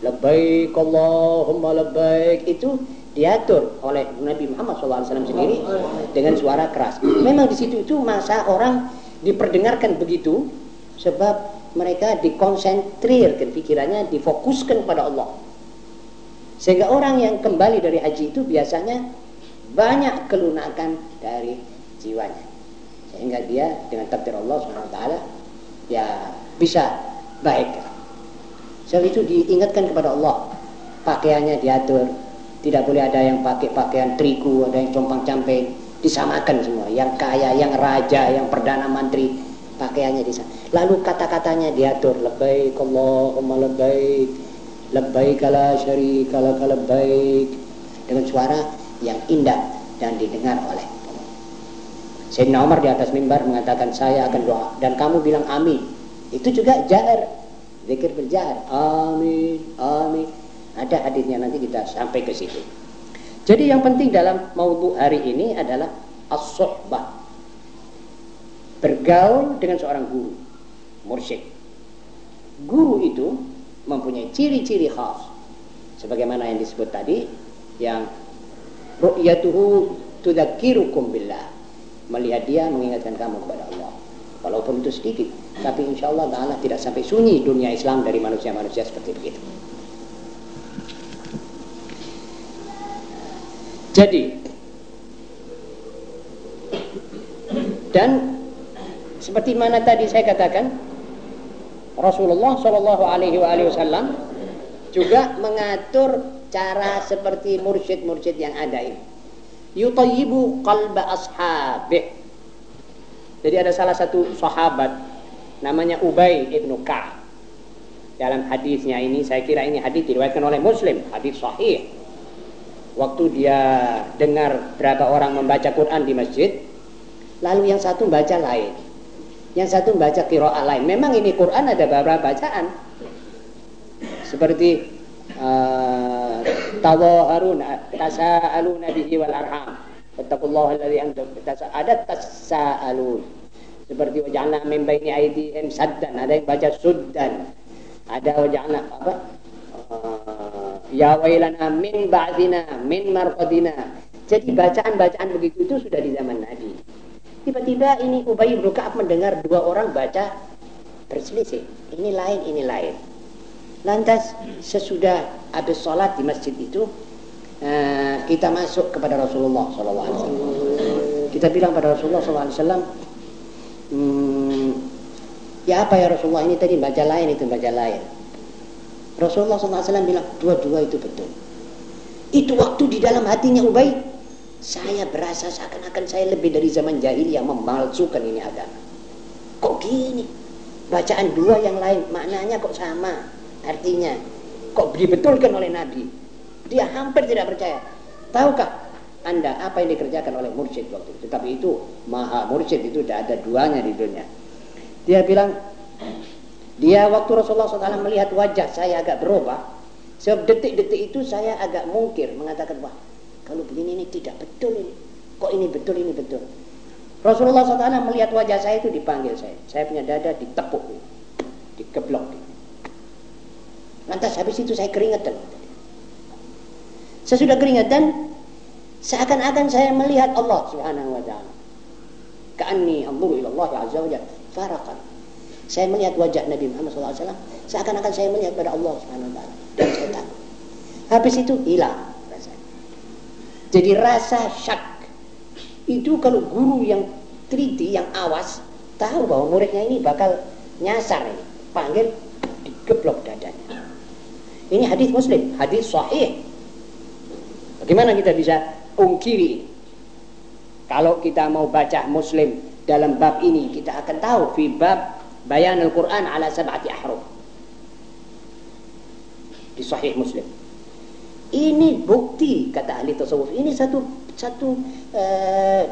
Labbaik Allahumma labbaik itu diatur oleh Nabi Muhammad SAW sendiri dengan suara keras. Memang di situ itu masa orang diperdengarkan begitu sebab mereka dikonsentrirkan pikirannya, difokuskan kepada Allah. Sehingga orang yang kembali dari haji itu biasanya banyak kelunakan dari jiwanya. Sehingga dia dengan takdir Allah SWT ya bisa baik. Sebab itu diingatkan kepada Allah. Pakaiannya diatur. Tidak boleh ada yang pakai pakaian triku, ada yang compang camping. Disamakan semua. Yang kaya, yang raja, yang perdana menteri. Pakaiannya disamakan. Lalu kata-katanya diatur. Lebaik Allahumma lebaik labbaik la syarika lak labbaik. Dengan suara yang indah dan didengar oleh Sayyidina Umar di atas mimbar mengatakan saya akan doa. Dan kamu bilang amin. Itu juga jahar zikir berjahar amin amin. Ada hadisnya nanti kita sampai ke situ. Jadi yang penting dalam maudhu hari ini adalah as-suhbah. Bergaul dengan seorang guru mursyid guru itu mempunyai ciri-ciri khas. Sebagaimana yang disebut tadi yang ru'yatuhu tudzakirukum billah. Melihat dia mengingatkan kamu kepada Allah. Walaupun itu sedikit tapi insya Allah ta'ala tidak sampai sunyi dunia Islam dari manusia-manusia seperti begitu. Jadi dan seperti mana tadi saya katakan Rasulullah Shallallahu Alaihi Wasallam juga mengatur cara seperti mursyid-mursyid yang ada ini. Yutayibu qalba ashabih. Jadi ada salah satu sahabat namanya Ubay ibnu Ka'ab. Dalam hadisnya ini saya kira ini hadis diriwayatkan oleh Muslim, hadis sahih. Waktu dia dengar berapa orang membaca Quran di masjid, lalu yang satu baca lain yang satu membaca qiraah lain. Memang ini Quran ada beberapa bacaan. Seperti uh, tawaharuna tasaaluna bihi wal arham. Fattaqullaha alladzi antum ada tasaalun. Seperti waja'alna min baini aydihim saddan, ada yang baca suddan. Ada waja'alna apa? Uh, ya wailana min ba'dina min marqadina. Jadi bacaan-bacaan begitu itu sudah di zaman Nabi. Tiba-tiba ini Ubay bin Ka'ab mendengar dua orang baca berselisih. Ini lain, ini lain. Lantas sesudah habis sholat di masjid itu uh, kita masuk kepada Rasulullah SAW. Kita bilang pada Rasulullah SAW, hmm, ya apa ya Rasulullah ini tadi baca lain itu baca lain. Rasulullah SAW bilang dua-dua itu betul. Itu waktu di dalam hatinya Ubay saya berasa seakan-akan saya lebih dari zaman jahil yang memalsukan ini agama. Kok gini? bacaan dua yang lain maknanya kok sama artinya. Kok dibetulkan oleh Nabi? Dia hampir tidak percaya. Tahukah anda apa yang dikerjakan oleh mursyid waktu itu? Tapi itu maha mursyid itu tidak ada duanya di dunia. Dia bilang dia waktu Rasulullah SAW melihat wajah saya agak berubah sebab detik-detik itu saya agak mungkir mengatakan wah kalau begini ini tidak betul ini kok ini betul ini betul Rasulullah SAW melihat wajah saya itu dipanggil saya. Saya punya dada ditepuk, dikeblok. Lantas habis itu saya keringetan. Sesudah keringetan, seakan-akan saya melihat Allah Subhanahu wa taala. Ka'anni anzuru ila Allah azza wa jalla faraqan. Saya melihat wajah Nabi Muhammad SAW seakan-akan saya melihat pada Allah Subhanahu wa taala dan saya takut. Habis itu hilang. Jadi rasa syak itu kalau guru yang teliti, yang awas, tahu bahwa muridnya ini bakal nyasar ini, panggil digeblok dadanya. Ini hadis Muslim, hadis sahih. Bagaimana kita bisa ungkiri? Kalau kita mau baca Muslim dalam bab ini, kita akan tahu fi bab bayan Al-Quran ala sab'ati ahruf. Di sahih Muslim. Ini bukti kata ahli tasawuf. Ini satu satu uh,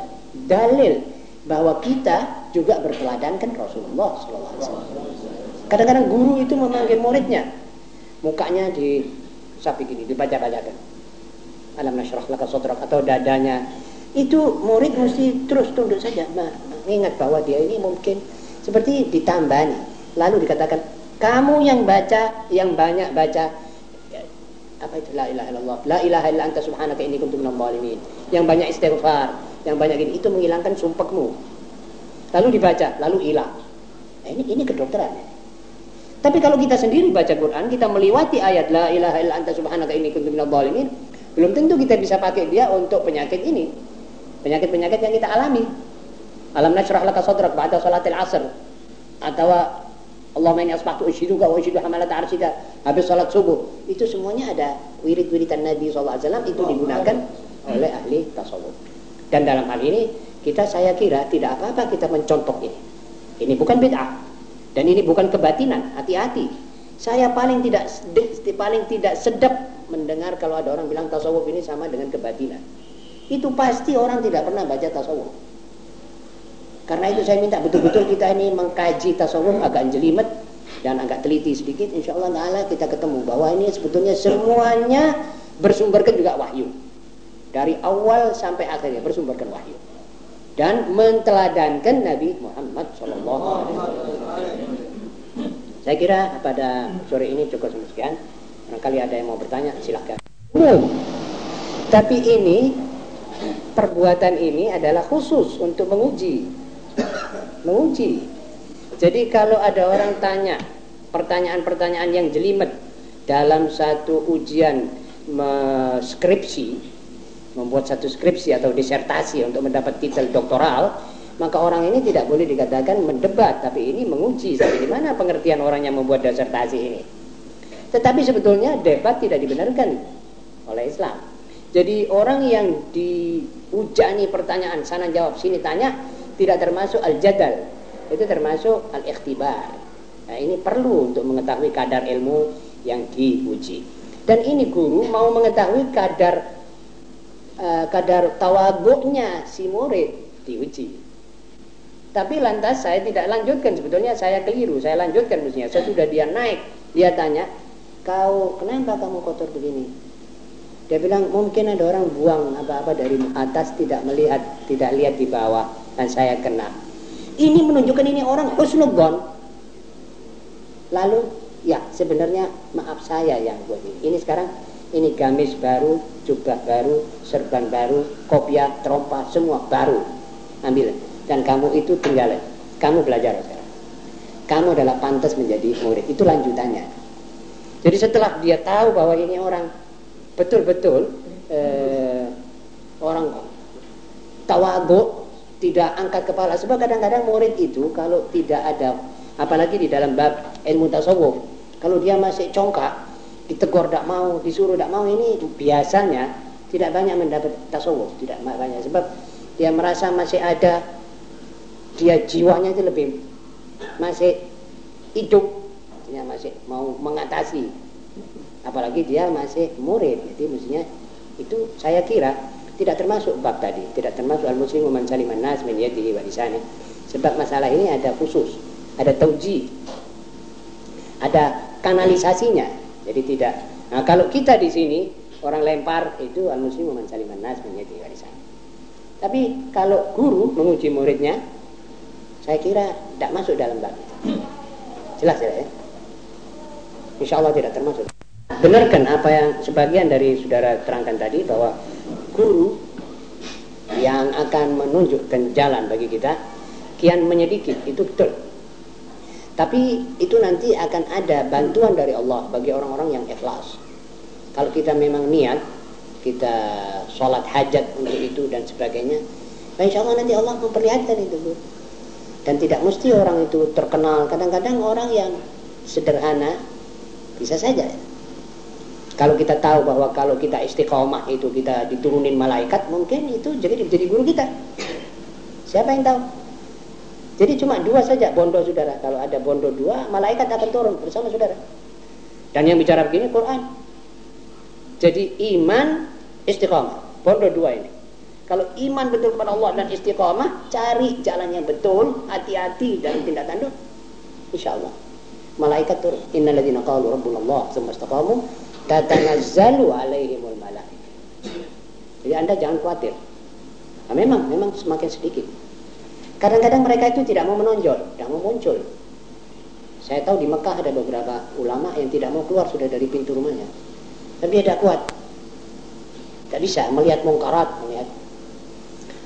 dalil bahwa kita juga berteladankan Rasulullah SAW. Kadang-kadang guru itu memanggil muridnya, mukanya di sapi gini, dibaca-bacakan. Alam nasyrah laka atau dadanya. Itu murid mesti terus tunduk saja, mengingat bahwa dia ini mungkin seperti ditambani. Lalu dikatakan, kamu yang baca, yang banyak baca, apa itu? La ilaha illallah. La ilaha illa anta subhanaka inni kuntu minadh dhalimin yang banyak istighfar yang banyak ini itu menghilangkan sumpahmu lalu dibaca lalu hilang. Nah, ini ini kedokteran. Tapi kalau kita sendiri baca Quran kita melewati ayat la ilaha illa anta subhanaka inni kuntu minadh dhalimin belum tentu kita bisa pakai dia untuk penyakit ini. Penyakit-penyakit yang kita alami. Alam nasrah laka sadrak ba'da salatil asr. Atau Allahumma inni asbahtu ushiduka wa ushidu hamalat arsyika habis salat subuh. Itu semuanya ada wirid-wiridan Nabi SAW itu digunakan oleh ahli tasawuf. Dan dalam hal ini kita saya kira tidak apa-apa kita mencontoh ini. Ini bukan bid'ah. Dan ini bukan kebatinan. Hati-hati. Saya paling tidak paling tidak sedap mendengar kalau ada orang bilang tasawuf ini sama dengan kebatinan. Itu pasti orang tidak pernah baca tasawuf karena itu saya minta betul-betul kita ini mengkaji tasawuf agak jelimet dan agak teliti sedikit. Insya Allah Taala kita ketemu bahwa ini sebetulnya semuanya bersumberkan juga wahyu. Dari awal sampai akhirnya bersumberkan wahyu. Dan menteladankan Nabi Muhammad Shallallahu Alaihi Wasallam. Saya kira pada sore ini cukup sekian. Barangkali ada yang mau bertanya, silahkan. Tapi ini perbuatan ini adalah khusus untuk menguji menguji. Jadi kalau ada orang tanya pertanyaan-pertanyaan yang jelimet dalam satu ujian skripsi, membuat satu skripsi atau disertasi untuk mendapat titel doktoral, maka orang ini tidak boleh dikatakan mendebat, tapi ini menguji sampai mana pengertian orang yang membuat disertasi ini. Tetapi sebetulnya debat tidak dibenarkan oleh Islam. Jadi orang yang diujani pertanyaan sana jawab sini tanya tidak termasuk al-jadal itu termasuk al-ikhtibar. Nah ini perlu untuk mengetahui kadar ilmu yang diuji. Dan ini guru mau mengetahui kadar uh, kadar tawaguknya si murid diuji. Tapi lantas saya tidak lanjutkan sebetulnya saya keliru saya lanjutkan mestinya sesudah dia naik dia tanya kau kenapa kamu kotor begini? Dia bilang mungkin ada orang buang apa-apa dari atas tidak melihat tidak lihat di bawah dan saya kena. Ini menunjukkan ini orang husnudzon. Lalu ya sebenarnya maaf saya yang buat ini. Ini sekarang ini gamis baru, jubah baru, serban baru, kopiah, trompa semua baru. Ambil dan kamu itu tinggal kamu belajar sekarang. Kamu adalah pantas menjadi murid. Itu lanjutannya. Jadi setelah dia tahu bahwa ini orang betul-betul eh, orang tawaduk tidak angkat kepala. Sebab kadang-kadang murid itu kalau tidak ada apalagi di dalam bab ilmu tasawuf kalau dia masih congkak ditegur tidak mau disuruh tidak mau ini biasanya tidak banyak mendapat tasawuf tidak banyak. Sebab dia merasa masih ada dia jiwanya itu lebih masih hidup dia masih mau mengatasi. Apalagi dia masih murid jadi mestinya itu saya kira tidak termasuk bab tadi. Tidak termasuk al muslimu man saliman nas min yadihi wa lisani sebab masalah ini ada khusus. Ada tauji. Ada kanalisasinya. Jadi tidak. Nah kalau kita di sini orang lempar itu al muslimu man saliman nas min yadihi wa lisani tapi kalau guru menguji muridnya saya kira tidak masuk dalam bab jelas ya insya Allah tidak termasuk. Benarkan apa yang sebagian dari saudara terangkan tadi bahwa guru yang akan menunjukkan jalan bagi kita kian menyedikit itu betul. Tapi itu nanti akan ada bantuan dari Allah bagi orang-orang yang ikhlas. Kalau kita memang niat kita sholat hajat untuk itu dan sebagainya, nah insya Allah nanti Allah memperlihatkan itu bu. Dan tidak mesti orang itu terkenal. Kadang-kadang orang yang sederhana bisa saja. Kalau kita tahu bahwa kalau kita istiqomah itu kita diturunin malaikat, mungkin itu jadi jadi guru kita. Siapa yang tahu? Jadi cuma dua saja bondo saudara. Kalau ada bondo dua, malaikat akan turun bersama saudara. Dan yang bicara begini Quran. Jadi iman istiqomah. Bondo dua ini. Kalau iman betul kepada Allah dan istiqomah, cari jalan yang betul, hati-hati dalam tindak tanduk. Insya Allah malaikat turun innalladzina qalu rabbuna Allah tsumma istaqamu tatanazzalu alaihimul malaikah jadi anda jangan khawatir. Nah, memang memang semakin sedikit. Kadang-kadang mereka itu tidak mau menonjol tidak mau muncul. Saya tahu di Mekah ada beberapa ulama yang tidak mau keluar sudah dari pintu rumahnya. Tapi tidak kuat. Tidak bisa melihat mungkarat melihat.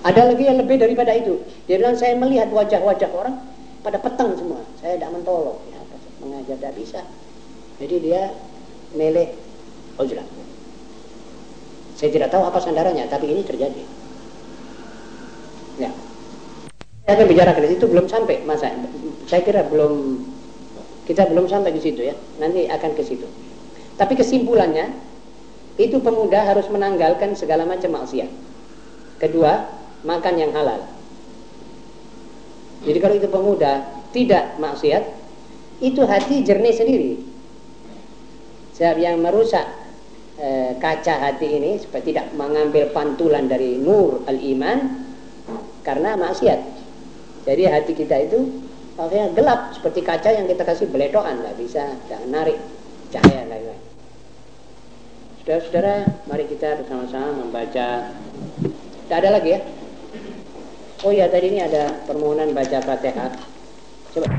Ada lagi yang lebih daripada itu. Dia bilang saya melihat wajah-wajah orang pada petang semua. Saya tidak mentolong. Mengajar tidak bisa. Jadi dia melek ojlah saya tidak tahu apa sandarannya tapi ini terjadi. Ya. Saya akan bicara ke itu belum sampai masa saya kira belum kita belum sampai di situ ya. Nanti akan ke situ. Tapi kesimpulannya itu pemuda harus menanggalkan segala macam maksiat. Kedua makan yang halal. Jadi kalau itu pemuda tidak maksiat itu hati jernih sendiri. Sebab yang merusak e, kaca hati ini supaya tidak mengambil pantulan dari nur al-iman karena maksiat. Jadi hati kita itu akhirnya gelap seperti kaca yang kita kasih beletokan nggak bisa nggak narik cahaya lain-lain. Saudara-saudara, mari kita bersama-sama membaca. Tidak ada lagi ya? Oh ya, tadi ini ada permohonan baca Fatihah. Coba.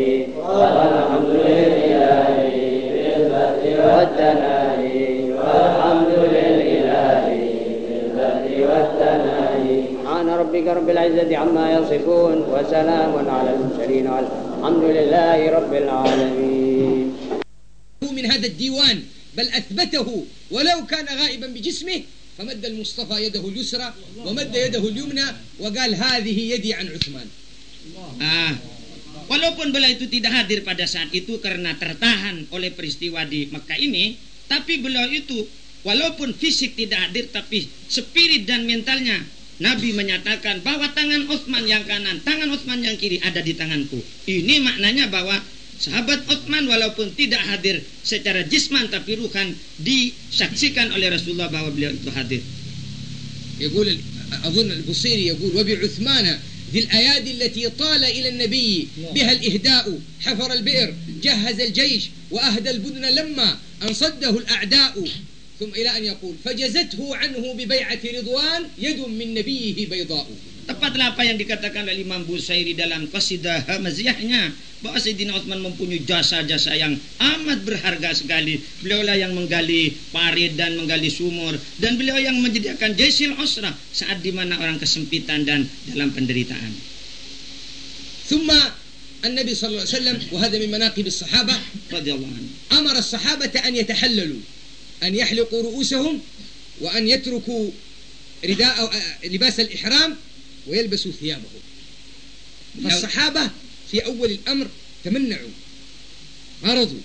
الصبح والحمد لله بالفتح والثناء والحمد لله بالفتح والثناء سبحان ربك رب العزة عما يصفون وسلام على المرسلين والحمد لله رب العالمين. من هذا الديوان بل أثبته ولو كان غائبا بجسمه فمد المصطفى يده اليسرى ومد يده اليمنى وقال هذه يدي عن عثمان. آه. Walaupun beliau itu tidak hadir pada saat itu karena tertahan oleh peristiwa di Mekah ini, tapi beliau itu walaupun fisik tidak hadir tapi spirit dan mentalnya Nabi menyatakan bahwa tangan Utsman yang kanan, tangan Utsman yang kiri ada di tanganku. Ini maknanya bahwa sahabat Utsman walaupun tidak hadir secara jisman tapi ruhan disaksikan oleh Rasulullah bahwa beliau itu hadir. يقول أظن البصيري يقول وبعثمان ذي الأيادي التي طال إلى النبي بها الإهداء حفر البئر جهز الجيش وأهدى البدن لما أنصده الأعداء. ثم إلى أن يقول فجزته عنه ببيعة رضوان يد من نبيه بيضاء. Tepatlah apa yang dikatakan oleh Imam Busairi dalam qasidah Hamaziyahnya bahwa Sayyidina Utsman mempunyai jasa-jasa yang amat berharga sekali. Beliau lah yang menggali parit dan menggali sumur dan beliau yang menyediakan jaisil usra saat di mana orang kesempitan dan dalam penderitaan. ثم النبي صلى الله عليه وسلم وهذا من مناقب الصحابة رضي الله عنه أمر الصحابة أن يتحللوا أن يحلقوا رؤوسهم وأن يتركوا رداء لباس الإحرام ويلبسوا ثيابهم فالصحابة في أول الأمر تمنعوا رضوا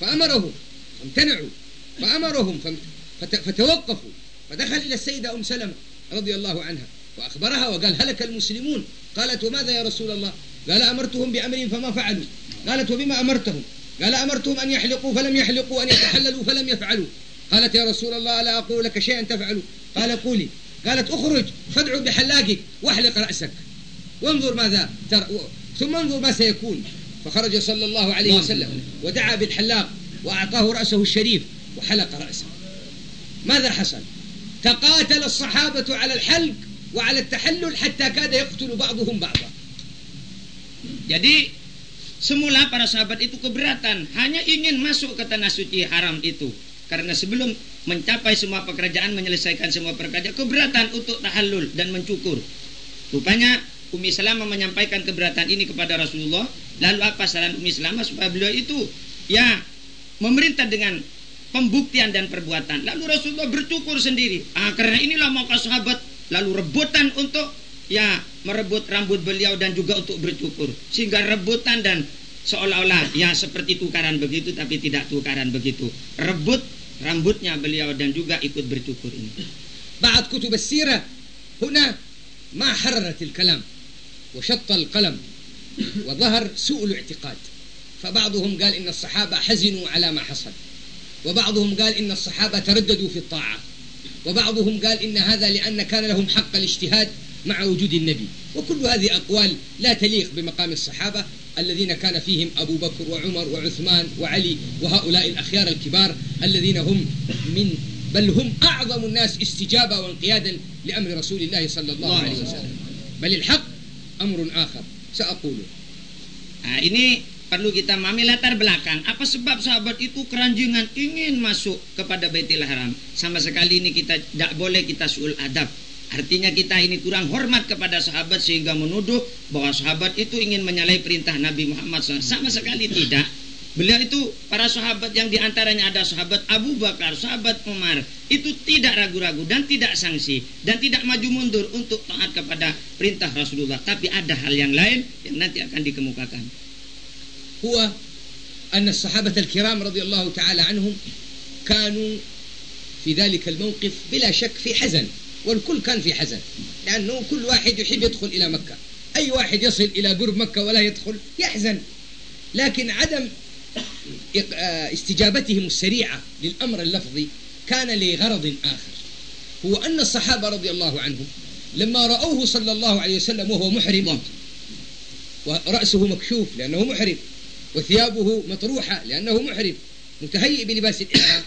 فأمرهم فامتنعوا فأمرهم فتوقفوا. فدخل إلى السيدة أم سلمة رضي الله عنها وأخبرها وقال هلك المسلمون؟ قالت وماذا يا رسول الله؟ قال أمرتهم بأمر فما فعلوا. قالت وبما أمرتهم؟ قال أمرتهم أن يحلقوا فلم يحلقوا أن يتحللوا فلم يفعلوا. قالت يا رسول الله لا أقول لك شيئا تفعله قال قولي. قالت اخرج فادعو بحلاقك واحلق رأسك. وانظر ماذا ترى ثم انظر ما سيكون. فخرج صلى الله عليه وسلم ودعا بالحلاق وأعطاه رأسه الشريف وحلق رأسه. ماذا حصل؟ تقاتل الصحابة على الحلق وعلى التحلل حتى كاد يقتل بعضهم بعضا. Jadi semula para sahabat itu keberatan, hanya ingin masuk ke tanah suci haram itu. Karena sebelum mencapai semua pekerjaan, menyelesaikan semua pekerjaan, keberatan untuk tahallul dan mencukur. Rupanya Umi Salamah menyampaikan keberatan ini kepada Rasulullah. Lalu apa saran Umi Salamah supaya beliau itu ya memerintah dengan pembuktian dan perbuatan. Lalu Rasulullah bercukur sendiri. Ah, karena inilah maka sahabat lalu rebutan untuk ya merebut rambut beliau dan juga untuk bercukur. Sehingga rebutan dan seolah-olah ya seperti tukaran begitu tapi tidak tukaran begitu. Rebut rambutnya beliau dan juga ikut bercukur ini. بعد كتب السيرة هنا ما حررت الكلام وشط القلم وظهر سوء الاعتقاد فبعضهم قال إن الصحابة حزنوا على ما حصل وبعضهم قال إن الصحابة ترددوا في الطاعة وبعضهم قال إن هذا لأن كان لهم حق الاجتهاد مع وجود النبي وكل هذه أقوال لا تليق بمقام الصحابة الذين كان فيهم أبو بكر وعمر وعثمان وعلي وهؤلاء الأخيار الكبار الذين هم من بل هم أعظم الناس استجابة وانقيادا لأمر رسول الله صلى الله عليه وسلم بل الحق أمر آخر سأقوله Nah, ini perlu kita memahami latar belakang. Apa sebab sahabat itu keranjingan ingin masuk kepada Baitul Haram? Sama sekali ini kita tidak boleh kita suul adab. Artinya kita ini kurang hormat kepada sahabat sehingga menuduh bahwa sahabat itu ingin menyalahi perintah Nabi Muhammad SAW. Sama sekali tidak. Beliau itu para sahabat yang diantaranya ada sahabat Abu Bakar, sahabat Umar itu tidak ragu-ragu dan tidak sanksi dan tidak maju mundur untuk taat kepada perintah Rasulullah. Tapi ada hal yang lain yang nanti akan dikemukakan. Huwa anna sahabat al-kiram radhiyallahu taala anhum kanu في ذلك الموقف بلا شك في حزن والكل كان في حزن. لأنه كل واحد يحب يدخل إلى مكة. أي واحد يصل إلى قرب مكة ولا يدخل يحزن. لكن عدم استجابتهم السريعة للأمر اللفظي كان لغرض آخر. هو أن الصحابة رضي الله عنهم لما رأوه صلى الله عليه وسلم وهو محرم ورأسه مكشوف لأنه محرم وثيابه مطروحة لأنه محرم متهيئ بلباس الإحرام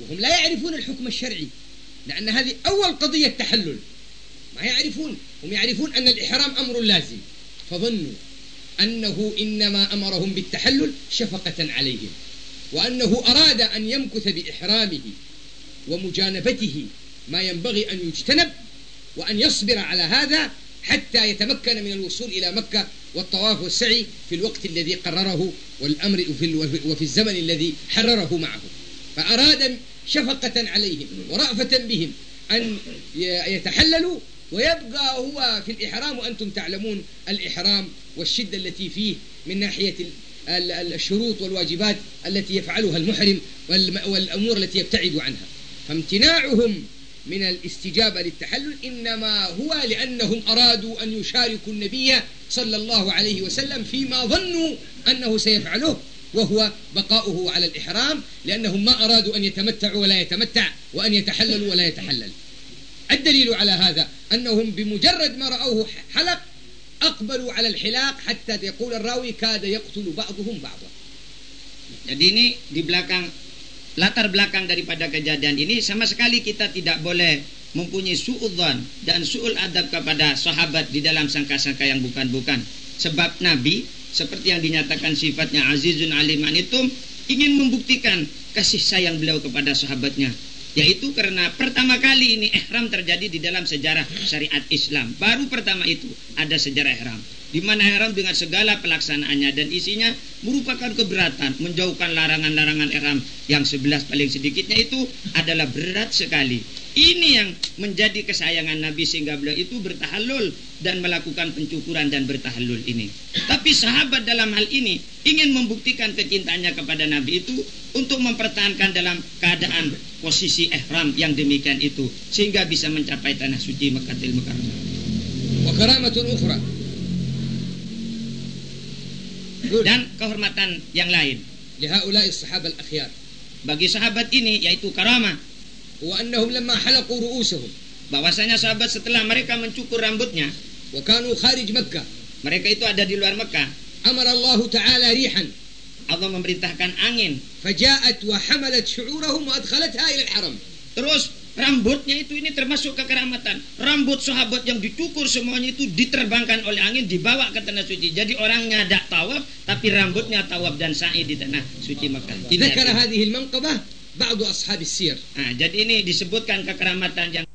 وهم لا يعرفون الحكم الشرعي. لأن هذه أول قضية تحلل. ما يعرفون هم يعرفون أن الإحرام أمر لازم. فظنوا أنه إنما أمرهم بالتحلل شفقة عليهم وأنه أراد أن يمكث بإحرامه ومجانبته ما ينبغي أن يجتنب وأن يصبر على هذا حتى يتمكن من الوصول إلى مكة والطواف والسعي في الوقت الذي قرره والأمر وفي الزمن الذي حرره معه. فأراد شفقة عليهم ورأفة بهم أن يتحللوا ويبقى هو في الإحرام وأنتم تعلمون الإحرام والشدة التي فيه من ناحية الشروط والواجبات التي يفعلها المحرم والأمور التي يبتعد عنها. فامتناعهم من الاستجابة للتحلل إنما هو لأنهم أرادوا أن يشاركوا النبي صلى الله عليه وسلم فيما ظنوا أنه سيفعله. وهو بقاؤه على الإحرام لأنهم ما أرادوا أن يتمتعوا ولا يتمتع وأن يتحللوا ولا يتحلل الدليل على هذا أنهم بمجرد ما رأوه حلق أقبلوا على الحلاق حتى يقول الراوي كاد يقتل بعضهم بعضا Jadi ini di belakang latar belakang daripada kejadian ini sama sekali kita tidak boleh mempunyai suudzon dan suul adab kepada sahabat di dalam sangka-sangka yang bukan-bukan. Sebab Nabi seperti yang dinyatakan sifatnya azizun aliman itu ingin membuktikan kasih sayang beliau kepada sahabatnya yaitu karena pertama kali ini ihram terjadi di dalam sejarah syariat Islam. Baru pertama itu ada sejarah ihram. Di mana ihram dengan segala pelaksanaannya dan isinya merupakan keberatan, menjauhkan larangan-larangan ihram yang sebelas paling sedikitnya itu adalah berat sekali. Ini yang menjadi kesayangan Nabi sehingga beliau itu bertahalul dan melakukan pencukuran dan bertahalul ini. Tapi sahabat dalam hal ini ingin membuktikan kecintaannya kepada Nabi itu untuk mempertahankan dalam keadaan posisi ihram yang demikian itu sehingga bisa mencapai tanah suci Mekatil Mekarna. Wa karamatun ukhra. Dan kehormatan yang lain. Lihaulai sahabat akhyar. Bagi sahabat ini yaitu karamah wa annahum lamma halaqu bahwasanya sahabat setelah mereka mencukur rambutnya wa kanu kharij mereka itu ada di luar Mekah amara Allah taala rihan Allah memerintahkan angin faja'at wa hamalat syu'urahum wa adkhalatha ila haram. terus rambutnya itu ini termasuk kekeramatan. Rambut sahabat yang dicukur semuanya itu diterbangkan oleh angin dibawa ke tanah suci. Jadi orangnya ngadak tawaf tapi rambutnya tawaf dan sa'i di tanah suci Mekah. tidak karena manqabah ba'du ashabi sir. Nah, jadi ini disebutkan kekeramatan yang